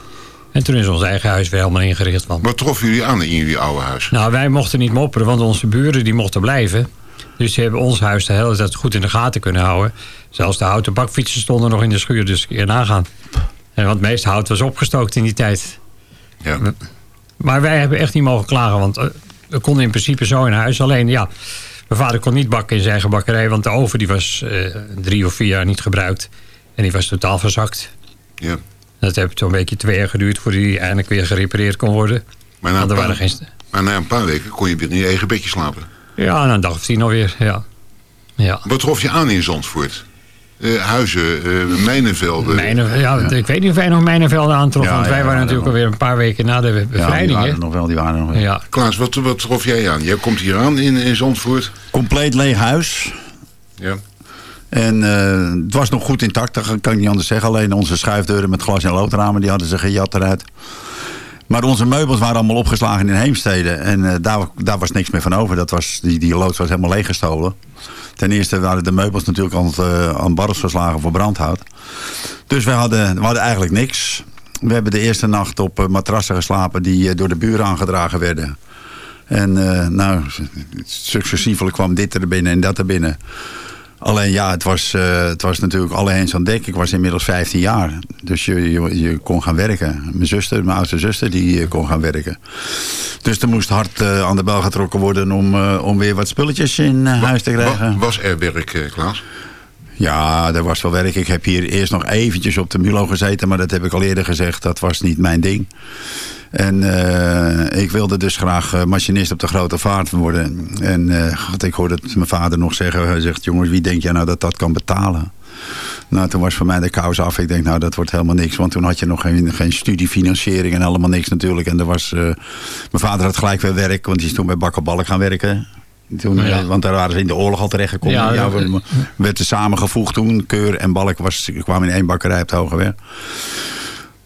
Speaker 6: En toen is ons eigen huis weer helemaal ingericht. Want,
Speaker 4: Wat troffen jullie aan in jullie oude huis?
Speaker 6: nou, wij mochten niet mopperen, want onze buren die mochten blijven. Dus die hebben ons huis de hele tijd goed in de gaten kunnen houden. Zelfs de houten bakfietsen stonden nog in de schuur, dus je nagaan. En want het meeste hout was opgestookt in die tijd.
Speaker 4: Ja.
Speaker 6: Maar wij hebben echt niet mogen klagen, want eh, we konden in principe zo in huis. Alleen ja, mijn vader kon niet bakken in zijn eigen bakkerij, want de oven die was eh, drie of vier jaar niet gebruikt. En die was totaal verzakt.
Speaker 4: ja.
Speaker 6: Dat heeft zo'n beetje twee jaar geduurd voordat die eindelijk weer gerepareerd kon worden.
Speaker 4: Maar, na een paar,
Speaker 6: geen...
Speaker 4: maar na een paar weken kon je weer in je eigen bedje slapen.
Speaker 6: Ja, na een dag of tien alweer, ja. Ja.
Speaker 4: Wat trof je aan in Zandvoort? Eh, huizen, eh, mijnenvelden.
Speaker 6: Mijnen, ja, Ik weet niet of wij nog Mijnenvelden aantroffen,
Speaker 5: Ja,
Speaker 6: want wij
Speaker 5: ja,
Speaker 6: waren
Speaker 5: ja,
Speaker 6: natuurlijk alweer een paar weken na de
Speaker 5: Ja, die
Speaker 6: bevrijding.
Speaker 5: waren er nog wel, die waren er nog wel.
Speaker 6: ja.
Speaker 4: Klaas, wat, wat trof jij aan? Jij komt hier aan in, in Zandvoort.
Speaker 5: Compleet leeg huis.
Speaker 4: Ja.
Speaker 5: En eh, het was nog goed intact, dat kan ik niet anders zeggen. Alleen onze schuifdeuren met glas- en loodramen, die hadden ze gejat eruit. Maar onze meubels waren allemaal opgeslagen in Heemstede. En eh, daar, daar was niks meer van over. Dat was, die, die loods was helemaal leeggestolen. Ten eerste waren de meubels natuurlijk aan, eh, aan barrels geslagen voor brandhout. Dus we hadden, hadden eigenlijk niks. We hebben de eerste nacht op eh, matrassen geslapen die door de buren aangedragen werden. En eh, nou, successievelijk kwam dit er binnen en dat er binnen. Alleen ja, het was, eh, het was natuurlijk alle hens aan dek. Ik was inmiddels 15 jaar. Dus je, je, je kon gaan werken. Mijn zuster, mijn oudste zuster, die eh, kon gaan werken. Dus er moest hard eh, aan de bel getrokken worden om, om weer wat spulletjes in huis te krijgen.
Speaker 4: Wa- Was er werk, Klaas?
Speaker 5: Ja, er was wel werk. Ik heb hier eerst nog eventjes op de Mulo gezeten. Maar dat heb ik al eerder gezegd. Dat was niet mijn ding. En eh, ik wilde dus graag eh, machinist op de grote vaart worden. En eh, ik hoorde mijn vader nog zeggen. Hij zegt, jongens, wie denk jij nou dat dat kan betalen? Nou, toen was voor mij de kous af. Ik denk, nou, dat wordt helemaal niks. Want toen had je nog geen, geen studiefinanciering en helemaal niks natuurlijk. En er was, mijn vader had gelijk weer werk. Want die is toen bij Bakker Balk gaan werken. Toen,
Speaker 6: Ja.
Speaker 5: eh, want daar waren ze in de oorlog al terechtgekomen.
Speaker 6: Ja,
Speaker 5: Ja, we- werd er samengevoegd toen. Keur en Balk was, kwamen in één bakkerij op het Hogeweg.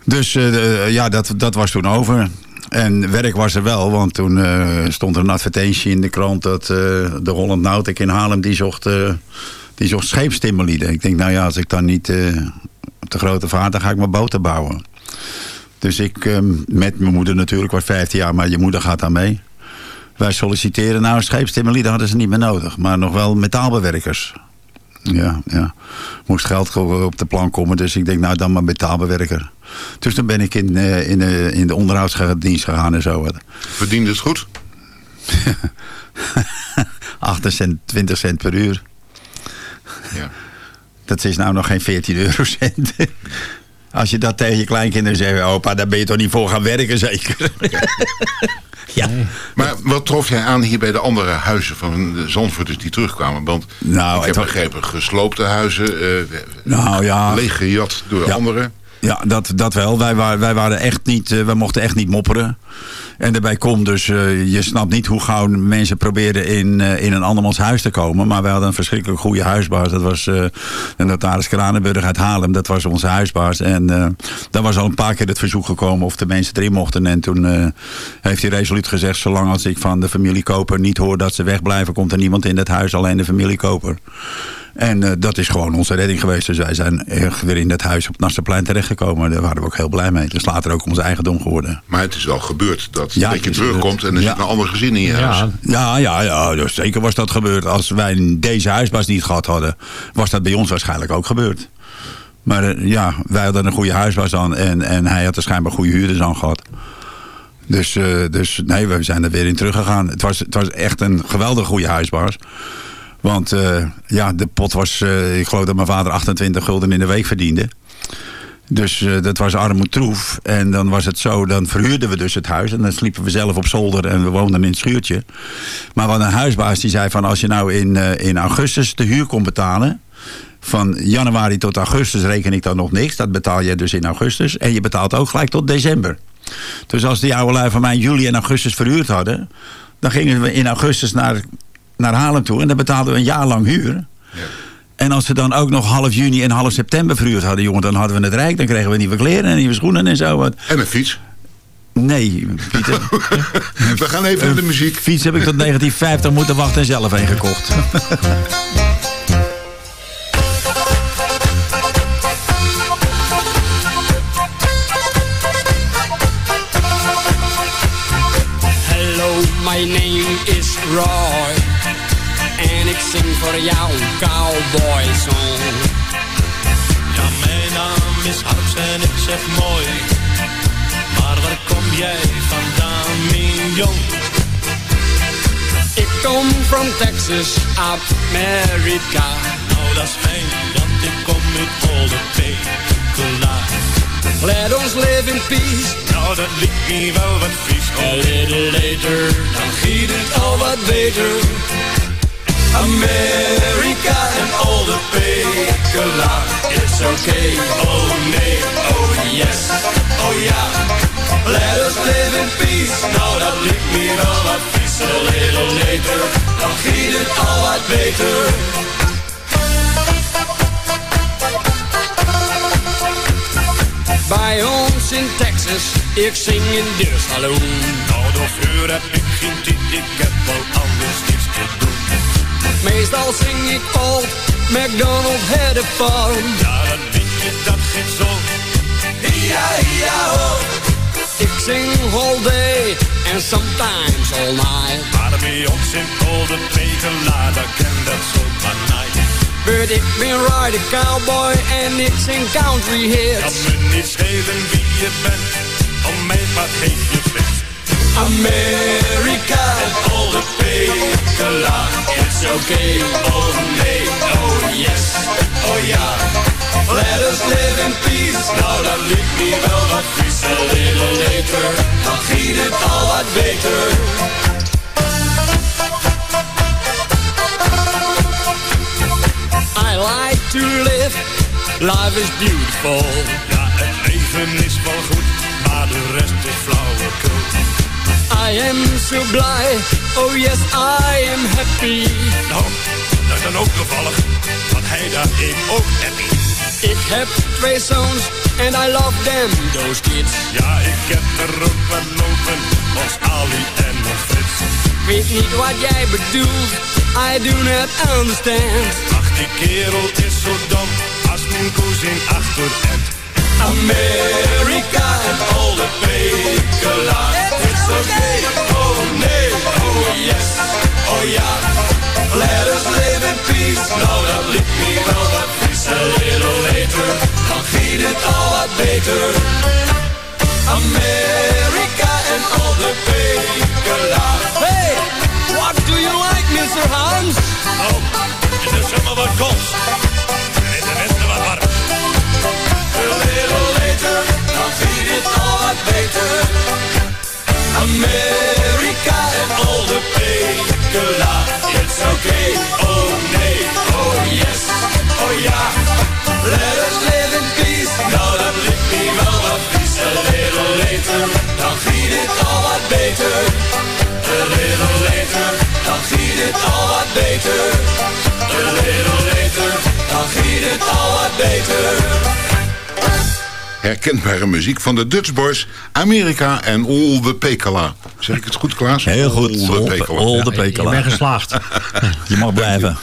Speaker 5: Dus eh, de- ja, dat, dat was toen over. En werk was er wel, want toen eh, stond er een advertentie in de krant... dat eh, de Holland Nautic in Haarlem, die zocht, eh die zocht scheepstimmerlieden. Ik denk, nou ja, als ik dan niet eh, op de grote vaart... dan ga ik mijn boten bouwen. Dus ik, eh, met mijn moeder natuurlijk, was 15 jaar... maar je moeder gaat daar mee. Wij solliciteren. Nou, scheepstimmerlieden hadden ze niet meer nodig. Maar nog wel metaalbewerkers. Ja, ja. Moest geld op de plan komen. Dus ik denk, nou dan maar metaalbewerker. Dus toen ben ik in, eh, in, de, in de onderhoudsdienst gegaan en zo.
Speaker 4: Verdiende het goed?
Speaker 5: 8 cent, 20 cent per uur.
Speaker 4: Ja.
Speaker 5: Dat is nou nog geen 14 eurocent. Als je dat tegen je kleinkinderen zegt... opa, daar ben je toch niet voor gaan werken zeker? ja.
Speaker 4: Maar wat trof jij aan hier bij de andere huizen van de Zandvoorters die terugkwamen? Want
Speaker 5: Nou,
Speaker 4: ik heb begrepen, gesloopte huizen, eh
Speaker 5: Nou ja,
Speaker 4: leeggejat door
Speaker 5: Ja.
Speaker 4: anderen.
Speaker 5: Ja, dat, dat wel. Wij, waren, wij, waren echt niet, eh, wij mochten echt niet mopperen. En daarbij komt dus, eh, je snapt niet hoe gauw mensen proberen in, eh, in een andermans huis te komen. Maar wij hadden een verschrikkelijk goede huisbaas. Dat was eh, de notaris Kranenburg uit Haarlem. Dat was onze huisbaas. En daar was al een paar keer het verzoek gekomen of de mensen erin mochten. En toen heeft hij resoluut gezegd, zolang als ik van de familie Koper niet hoor dat ze wegblijven, komt er niemand in dat huis, alleen de familie Koper. En eh, dat is gewoon onze redding geweest. Dus wij zijn echt weer in dat huis op het Nasserplein terechtgekomen. Daar waren we ook heel blij mee. Het is later ook onze eigendom geworden.
Speaker 4: Maar het is wel gebeurd dat,
Speaker 5: Ja,
Speaker 4: dat je terugkomt en er
Speaker 5: gebeurd.
Speaker 4: zit
Speaker 5: Ja.
Speaker 4: een ander gezin in je huis.
Speaker 6: Ja,
Speaker 5: Ja, ja, ja. Dus zeker was dat gebeurd. Als wij deze huisbaas niet gehad hadden, was dat bij ons waarschijnlijk ook gebeurd. Maar eh, ja, wij hadden een goede huisbaas aan en, en hij had er schijnbaar goede huurders aan gehad. Dus, eh, dus nee, we zijn er weer in teruggegaan. Het was, het was echt een geweldig goede huisbaas. Want eh, ja, de pot was, eh, ik geloof dat mijn vader 28 gulden in de week verdiende. Dus eh, dat was armoedtroef. En dan was het zo, dan verhuurden we dus het huis. En dan sliepen we zelf op zolder en we woonden in het schuurtje. Maar hadden een huisbaas die zei van... als je nou in, in augustus de huur kon betalen... van januari tot augustus reken ik dan nog niks. Dat betaal je dus in augustus. En je betaalt ook gelijk tot december. Dus als die oude lui van mij juli en augustus verhuurd hadden... dan gingen we in augustus naar, naar Haarlem toe... en dan betaalden we een jaar lang huur. En als we dan ook nog half juni en half september verhuurd hadden... jongen, dan hadden we het rijk. Dan kregen we nieuwe kleren en nieuwe schoenen en zo. Wat.
Speaker 4: En een fiets.
Speaker 5: Nee, Pieter.
Speaker 4: We gaan even naar de muziek.
Speaker 5: Fiets heb ik tot 1950 moeten wachten en zelf heen gekocht.
Speaker 8: Hello, my name is Roy. Zing voor jou een cowboy song.
Speaker 10: Ja, mijn naam is Harps en ik zeg mooi. Maar waar kom jij vandaan, mijn jong?
Speaker 8: Ik kom from Texas, America.
Speaker 10: Nou, dat is fijn, want ik kom uit Olde.
Speaker 8: Let ons live in peace.
Speaker 10: Nou, dat lijkt me wel wat vies.
Speaker 8: A little later,
Speaker 10: Dan giet het al wat beter. Amerika en Olde Pekela. It's okay, oh nee, oh yes, oh ja. Let us live in peace. Nou, dat lijkt me wel vies. A little later, dan giet het al wat beter.
Speaker 8: bij ons in Texas. Ik zing in de saloon.
Speaker 10: Nou, daarvoor heb ik geen tijd, ik heb wel anders.
Speaker 8: Meestal zing ik old McDonald had a farm.
Speaker 10: Ja, weet je dat geen zon. Ja, ja, ho.
Speaker 8: Ik zing all day and sometimes all night.
Speaker 10: Maar bij ons in Olde Pekela, daar ken dat zomaar night.
Speaker 8: But ik ben ride a cowboy en ik zing country
Speaker 10: Kan
Speaker 8: hits.
Speaker 10: me niet schelen wie je bent, om mij wat geef je bent. Amerika en Olde Pekela, it's okay, oh nee, oh yes, oh ja. Let us live in peace, nou dat lijkt me wel wat vies. A little later, dan giet het al wat beter.
Speaker 8: I like to live, life is beautiful.
Speaker 10: Ja, het leven is wel goed, maar de rest is flauwekul.
Speaker 8: I am so blij, oh yes I am happy.
Speaker 10: Nou, dat is dan ook toevallig, want hij daar ik ook happy.
Speaker 8: Ik heb twee zoons and I love them, those kids.
Speaker 10: Ja, ik heb er ook wat lopen, als Ali en nog Frits.
Speaker 8: Weet niet wat jij bedoelt, I do not understand.
Speaker 10: Ach, die kerel is zo dom, als mijn cousin achteruit. Amerika en all the pekela. Oh nee, oh yes, oh ja. Let us live in peace, nou dat lijkt me wel wat vies. A little later, dan giet het al wat beter. Amerika en all the pekela.
Speaker 8: Hey, what do you like, Mr. Hans?
Speaker 10: Oh, in de zomer wat kols. En in de winter wat warm. A little later, dan giet het al wat beter. Amerika en all the pekela. It's okay, oh nee, oh yes, oh ja. Let us live in peace, nou dat lijkt me wel wat vies. A little later, dan giet het al wat beter. A little later, dan giet het al wat beter. A little later, dan giet het al wat beter.
Speaker 4: Herkenbare muziek van de Dutch Boys, Amerika en All the Pekela. Zeg ik het goed, Klaas?
Speaker 5: Heel goed.
Speaker 4: All the Pekela.
Speaker 5: All the
Speaker 6: Ik
Speaker 5: Pekela.
Speaker 6: ben geslaagd.
Speaker 5: Je mag blijven.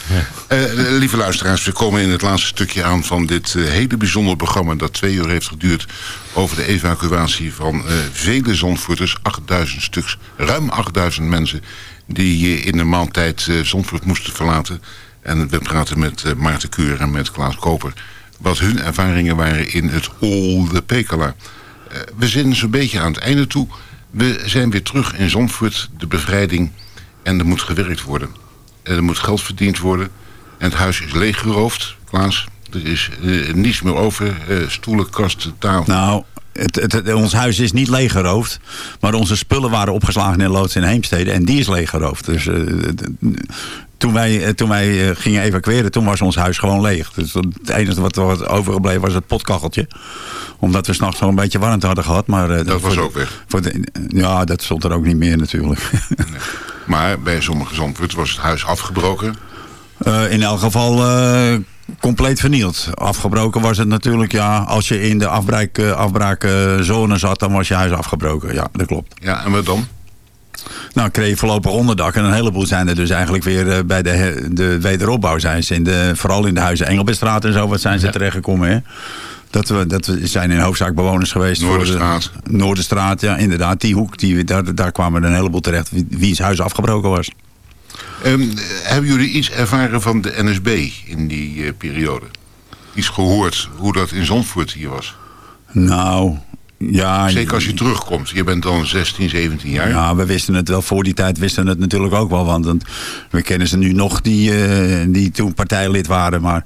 Speaker 4: Eh, lieve luisteraars, we komen in het laatste stukje aan van dit eh, hele bijzondere programma dat twee uur heeft geduurd over de evacuatie van eh, vele Zandvoorters, 8000 stuks, ruim 8000 mensen die in een maand tijd eh, Zandvoort moesten verlaten. En we praten met eh, Maarten Keur en met Klaas Koper wat hun ervaringen waren in het Olde Pekela. Eh, we zitten zo'n beetje aan het einde toe. We zijn weer terug in Zandvoort, de bevrijding. En er moet gewerkt worden. En er moet geld verdiend worden. En het huis is leeggeroofd, Klaas. Er is eh, niets meer over. eh, stoelen, kasten, tafel.
Speaker 5: Nou, het, het, het- ons huis is niet leeggeroofd. Maar onze spullen waren opgeslagen in loods in Heemstede. En die is leeggeroofd. Dus eh, toen wij, eh, toen wij eh, gingen evacueren, toen was ons huis gewoon leeg. Dus het enige wat, wat overgebleven was het potkacheltje. Omdat we s'nachts nog een beetje warmte hadden gehad. Maar,
Speaker 4: Dat was ook weg.
Speaker 5: Voor de, ja, dat stond er ook niet meer natuurlijk.
Speaker 4: Maar bij sommige Zandvoort was het huis afgebroken.
Speaker 5: In elk geval compleet vernield. Afgebroken was het natuurlijk, ja, als je in de afbraak, eh, afbraakzone zat, dan was je huis afgebroken. Ja, dat klopt.
Speaker 4: Ja, en wat dan?
Speaker 5: Nou, kreeg je voorlopig onderdak. En een heleboel zijn er dus eigenlijk weer eh, bij de, de wederopbouw zijn ze. In de, vooral in de huizen Engelbestraat en zo, wat zijn ze terechtgekomen, hè? Dat, we, dat we zijn in hoofdzaak bewoners geweest. voor de-
Speaker 4: Noorderstraat.
Speaker 5: Noorderstraat, ja, inderdaad. Die hoek, die, daar, daar kwamen er een heleboel terecht wie, wie's huis afgebroken was.
Speaker 4: Ehm, hebben jullie iets ervaren van de NSB in die eh, periode? Iets gehoord hoe dat in Zandvoort hier was?
Speaker 5: Nou, ja...
Speaker 4: Zeker als je terugkomt. Je bent dan 16, 17 jaar.
Speaker 5: Ja, we wisten het wel. Voor die tijd wisten we het natuurlijk ook wel. Want we kennen ze nu nog die, eh, die toen partijlid waren. Maar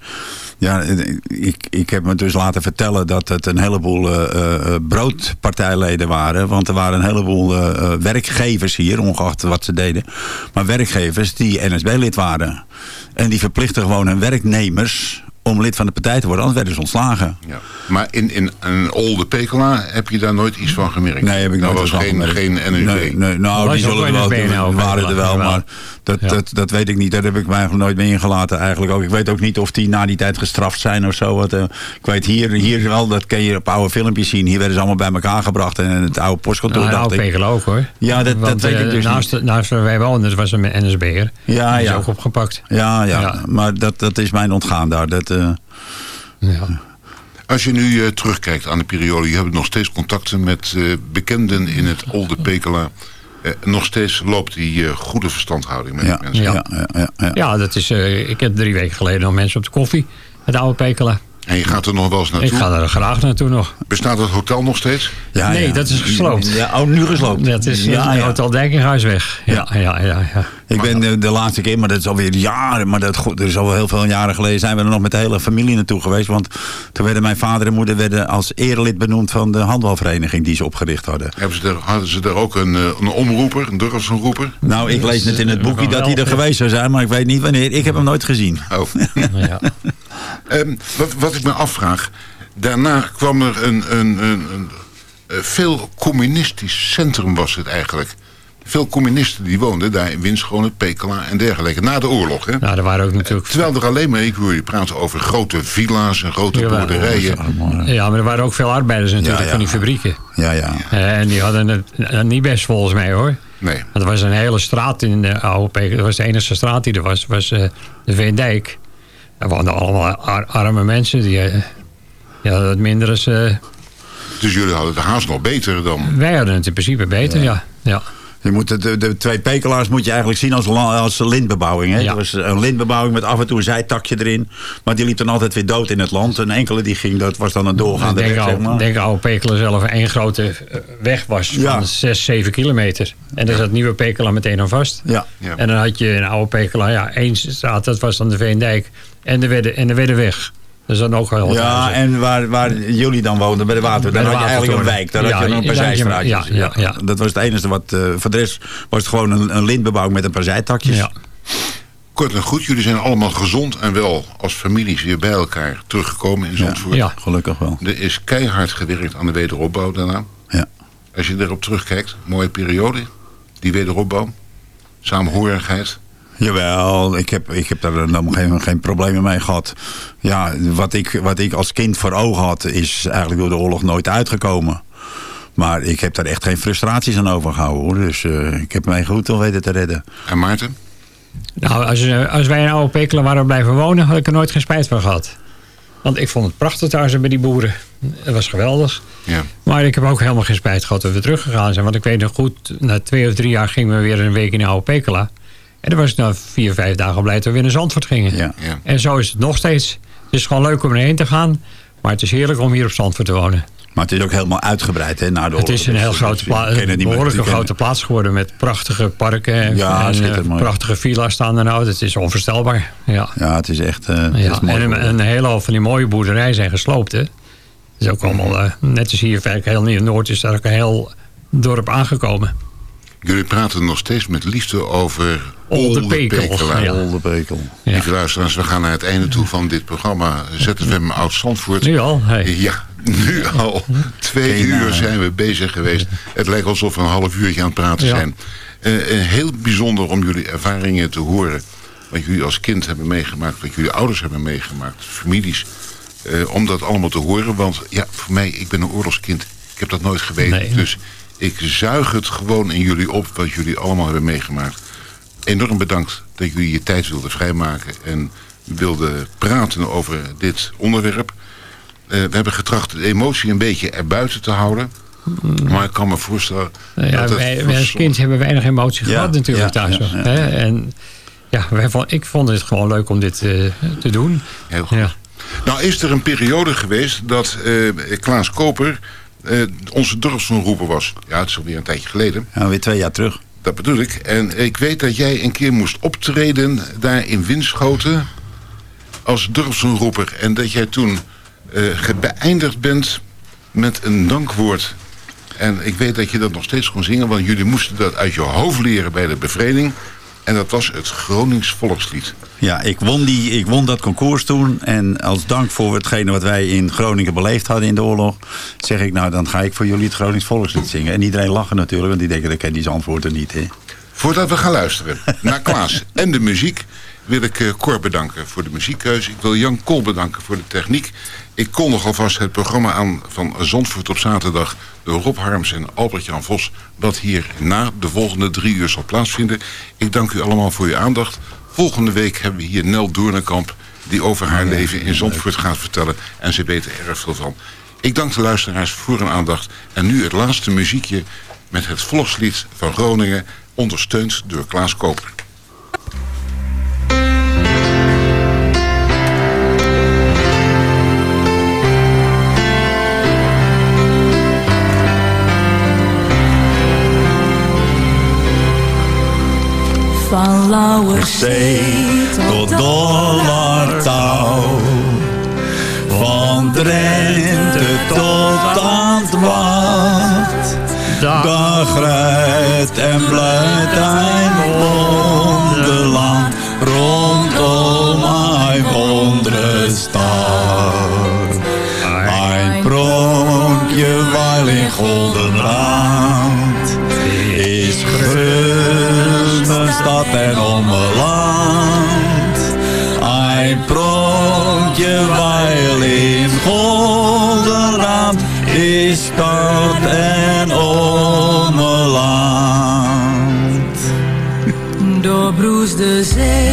Speaker 5: ja, ik, ik heb me dus laten vertellen dat het een heleboel eh, eh, broodpartijleden waren. Want er waren een heleboel eh, werkgevers hier, ongeacht wat ze deden. Maar werkgevers die NSB-lid waren. En die verplichten gewoon hun werknemers om lid van de partij te worden. Anders werden ze ontslagen.
Speaker 4: Ja. Maar in, in een Olde Pekela heb je daar nooit iets van gemerkt?
Speaker 5: Nee, heb ik
Speaker 4: Dat
Speaker 5: nooit
Speaker 4: was
Speaker 5: van
Speaker 4: geen,
Speaker 5: gemerkt.
Speaker 4: geen NSB.
Speaker 5: Nee, nee, nou,
Speaker 6: Was
Speaker 5: die zullen er wel,
Speaker 6: nou,
Speaker 5: waren er wel, maar dat,
Speaker 6: Ja.
Speaker 5: dat, dat weet ik niet. Daar heb ik eigenlijk nooit mee ingelaten eigenlijk ook. Ik weet ook niet of die na die tijd gestraft zijn of zo. Want, eh, ik weet hier, hier wel, dat kun je op oude filmpjes zien. Hier werden ze allemaal bij elkaar gebracht en het oude postkantoor
Speaker 6: Nou,
Speaker 5: dacht
Speaker 6: oude
Speaker 5: ik.
Speaker 6: Pegel ook hoor.
Speaker 5: Ja, dat, dat weet ik
Speaker 6: eh,
Speaker 5: dus
Speaker 6: naast,
Speaker 5: niet.
Speaker 6: naast waar wij woonden was een NSB'er.
Speaker 5: Ja,
Speaker 6: Die is
Speaker 5: ja.
Speaker 6: ook opgepakt.
Speaker 5: Ja, ja,
Speaker 6: Ja.
Speaker 5: maar dat, dat is mijn ontgaan daar. Dat, eh,
Speaker 6: Ja.
Speaker 4: Als je nu eh, terugkijkt aan de periode, je hebt nog steeds contacten met eh, bekenden in het Olde Pekela. Eh, nog steeds loopt die eh, goede verstandhouding met
Speaker 5: ja,
Speaker 4: die mensen.
Speaker 5: ja, ja, ja, ja.
Speaker 6: ja, dat is, eh, ik heb drie weken geleden nog mensen op de koffie. Het oude Pekela.
Speaker 4: En je gaat er nog wel eens
Speaker 6: Ik
Speaker 4: naartoe.
Speaker 6: ga er graag naartoe nog.
Speaker 4: Bestaat het hotel nog steeds?
Speaker 5: Ja,
Speaker 6: nee,
Speaker 5: ja.
Speaker 6: dat is gesloopt.
Speaker 5: Ja, oh, nu gesloopt.
Speaker 6: Dat is
Speaker 5: ja,
Speaker 6: ja,
Speaker 5: ja.
Speaker 6: Hotel Dijkinghuis weg. Ja, ja, ja. ja,
Speaker 5: Ik ben de, de laatste keer, maar dat is alweer jaren, maar dat, goed, er is al heel veel jaren geleden, zijn we er nog met de hele familie naartoe geweest. Want toen werden mijn vader en moeder werden als erelid benoemd van de handbalvereniging die ze opgericht hadden.
Speaker 4: Hebben ze er, hadden ze er ook een, eh, een omroeper, een dorpsomroeper?
Speaker 5: Nou, ik lees net in het boekje dat hij er geweest zou zijn, maar ik weet niet wanneer. Ik heb hem nooit gezien.
Speaker 4: Oh.
Speaker 6: ja.
Speaker 4: Ehm, wat, wat ik me afvraag, daarna kwam er een, een, een, een eh, veel communistisch centrum was het eigenlijk. Veel communisten die woonden daar in Winschone, Pekela en dergelijke. Na de oorlog, hè?
Speaker 6: Nou, er waren ook natuurlijk...
Speaker 4: Terwijl er alleen maar, ik hoor je praten over grote villa's en grote
Speaker 6: Ja,
Speaker 4: boerderijen.
Speaker 6: Ja, maar er waren ook veel arbeiders natuurlijk
Speaker 5: Ja, ja.
Speaker 6: van die fabrieken.
Speaker 5: Ja, ja.
Speaker 6: Eh, en die hadden het eh, niet best volgens mij hoor.
Speaker 4: Nee.
Speaker 6: Want er was een hele straat in de oude Pekela. Dat was de enige straat die er was. was de Veendijk. Daar woonden allemaal ar- arme mensen. Die, eh, die hadden het minder als... eh,
Speaker 4: Dus jullie hadden de haast nog beter dan...
Speaker 6: wij hadden het in principe beter, ja. ja.
Speaker 5: Je moet de, de, twee pekelaars moet je eigenlijk zien als, als lintbebouwing. Hè?
Speaker 6: Ja.
Speaker 5: Dat was een lintbebouwing met af en toe een zijtakje erin. Maar die liep dan altijd weer dood in het land. En enkele die ging, dat was dan een
Speaker 6: Ik
Speaker 5: doorgaande
Speaker 6: denk,
Speaker 5: weg, zeg
Speaker 6: al,
Speaker 5: maar.
Speaker 6: denk oude Pekela zelf één grote eh, weg was
Speaker 5: Ja.
Speaker 6: van 6, 7 kilometer. En daar zat nieuwe Pekela meteen aan vast.
Speaker 5: Ja.
Speaker 4: Ja.
Speaker 6: En dan had je een oude Pekela, ja, één straat, dat was dan de Veendijk. En de Wedde, en de Weddeweg. Dat is dan ook wel
Speaker 5: Ja, en waar, waar jullie dan woonden, bij de water,
Speaker 6: Bij
Speaker 5: daar
Speaker 6: de
Speaker 5: had je eigenlijk een wijk. Daar had je een
Speaker 6: ja, ja, ja.
Speaker 5: Dat was het enige wat, eh, voor de rest was het gewoon een, een lintbebouwing met een paar zijtakjes.
Speaker 6: Ja.
Speaker 4: Kort en goed, jullie zijn allemaal gezond en wel als families weer bij elkaar teruggekomen in Zandvoort.
Speaker 6: Ja.
Speaker 5: Gelukkig wel.
Speaker 4: Er is keihard gewerkt aan de wederopbouw daarna.
Speaker 5: Ja.
Speaker 4: Als je erop terugkijkt, mooie periode, die wederopbouw. Samenhorigheid.
Speaker 5: Jawel, ik heb, ik heb daar helemaal geen, geen problemen mee gehad. Ja, wat ik, wat ik als kind voor ogen had, is eigenlijk door de oorlog nooit uitgekomen. Maar ik heb daar echt geen frustraties aan overgehouden. Hoor. Dus eh, ik heb mij goed wel weten te redden.
Speaker 4: En Maarten?
Speaker 6: Nou, als, eh, als wij in oude Pekela waren blijven wonen, had ik er nooit geen spijt van gehad. Want ik vond het prachtig thuis bij die boeren. Het was geweldig.
Speaker 4: Ja.
Speaker 6: Maar ik heb ook helemaal geen spijt gehad dat we teruggegaan zijn. Want ik weet nog goed, na twee of drie jaar gingen we weer een week in oude Pekela. En dan was ik na vier, vijf dagen blij dat we weer naar Zandvoort gingen.
Speaker 5: Ja.
Speaker 4: Ja.
Speaker 6: En zo is het nog steeds. Het is gewoon leuk om erheen te gaan. Maar het is heerlijk om hier op Zandvoort te wonen.
Speaker 5: Maar het is ook helemaal uitgebreid hè, na de
Speaker 6: Het is een heel grote plaats,
Speaker 5: het
Speaker 6: behoorlijke grote plaats geworden met prachtige parken en,
Speaker 5: Ja,
Speaker 6: en, eh,
Speaker 5: mooi.
Speaker 6: prachtige villa's staan er nou. Het is onvoorstelbaar. Ja.
Speaker 5: Ja, het is echt eh, het
Speaker 6: Ja,
Speaker 5: is mooi
Speaker 6: en een, hele hoop van die mooie boerderijen zijn gesloopt. Hè? Er is ook allemaal, eh, net als hier eigenlijk heel Nieuw-Noord is daar ook een heel dorp aangekomen.
Speaker 4: Jullie praten nog steeds met liefde over
Speaker 6: Olde Pekel,
Speaker 4: Pekela.
Speaker 6: ja.
Speaker 4: Lieve luisteraars, we gaan naar het einde toe van dit programma ZFM Oud-Zandvoort.
Speaker 6: Nu al, hey.
Speaker 4: Ja, nu al. Twee
Speaker 5: Geen,
Speaker 4: uur
Speaker 5: eh,
Speaker 4: zijn we bezig geweest. Het lijkt alsof we een half uurtje aan het praten
Speaker 6: Ja.
Speaker 4: zijn. Eh, eh, heel bijzonder om jullie ervaringen te horen. Wat jullie als kind hebben meegemaakt. Wat jullie ouders hebben meegemaakt. Families. Eh, om dat allemaal te horen. Want ja, voor mij, ik ben een oorlogskind. Ik heb dat nooit geweten.
Speaker 6: Nee.
Speaker 4: Dus ik zuig het gewoon in jullie op. Wat jullie allemaal hebben meegemaakt. Enorm bedankt dat jullie je tijd wilden vrijmaken. En wilden praten over dit onderwerp. Eh, we hebben getracht de emotie een beetje erbuiten te houden. Maar ik kan me voorstellen...
Speaker 6: Nou ja,
Speaker 4: dat het
Speaker 6: wij, als kind hebben weinig emotie
Speaker 5: Ja,
Speaker 6: gehad natuurlijk
Speaker 5: ja,
Speaker 6: thuis.
Speaker 5: ja, ja.
Speaker 6: hè? En ja, wij vond, ik vond het gewoon leuk om dit eh, te doen.
Speaker 4: Heel goed.
Speaker 6: Ja.
Speaker 4: Nou is er een periode geweest dat eh, Klaas Koper eh, onze dorpsomroeper was. Ja, het is alweer een tijdje geleden.
Speaker 5: Ja, weer twee jaar terug.
Speaker 4: Dat bedoel ik. En ik weet dat jij een keer moest optreden daar in Winschoten als dorpsomroeper. En dat jij toen eh, ge- beëindigd bent met een dankwoord. En ik weet dat je dat nog steeds kon zingen, want jullie moesten dat uit je hoofd leren bij de bevreding. En dat was het Gronings volkslied.
Speaker 5: Ja, ik won, die, ik won dat concours toen. En als dank voor hetgene wat wij in Groningen beleefd hadden in de oorlog... zeg ik, nou, dan ga ik voor jullie het Gronings volkslied zingen. En iedereen lachen natuurlijk, want die denken, dat ken die antwoorden niet. Hè.
Speaker 4: Voordat we gaan luisteren naar Klaas en de muziek... wil ik eh, Cor bedanken voor de muziekkeuze. Ik wil Jan Kool bedanken voor de techniek. Ik kondig alvast het programma aan van Zandvoort op zaterdag... door Rob Harms en Albert-Jan Vos... wat hier na de volgende drie uur zal plaatsvinden. Ik dank u allemaal voor uw aandacht. Volgende week hebben we hier Nel Doornekamp... die over haar leven in Zandvoort gaat vertellen. En ze weet er erg veel van. Ik dank de luisteraars voor hun aandacht. En nu het laatste muziekje met het volkslied van Groningen... ondersteund door Klaas Koper.
Speaker 5: Tot Dollartouw. Van Drenthe tot Waard. Dag en blijft
Speaker 7: de zee.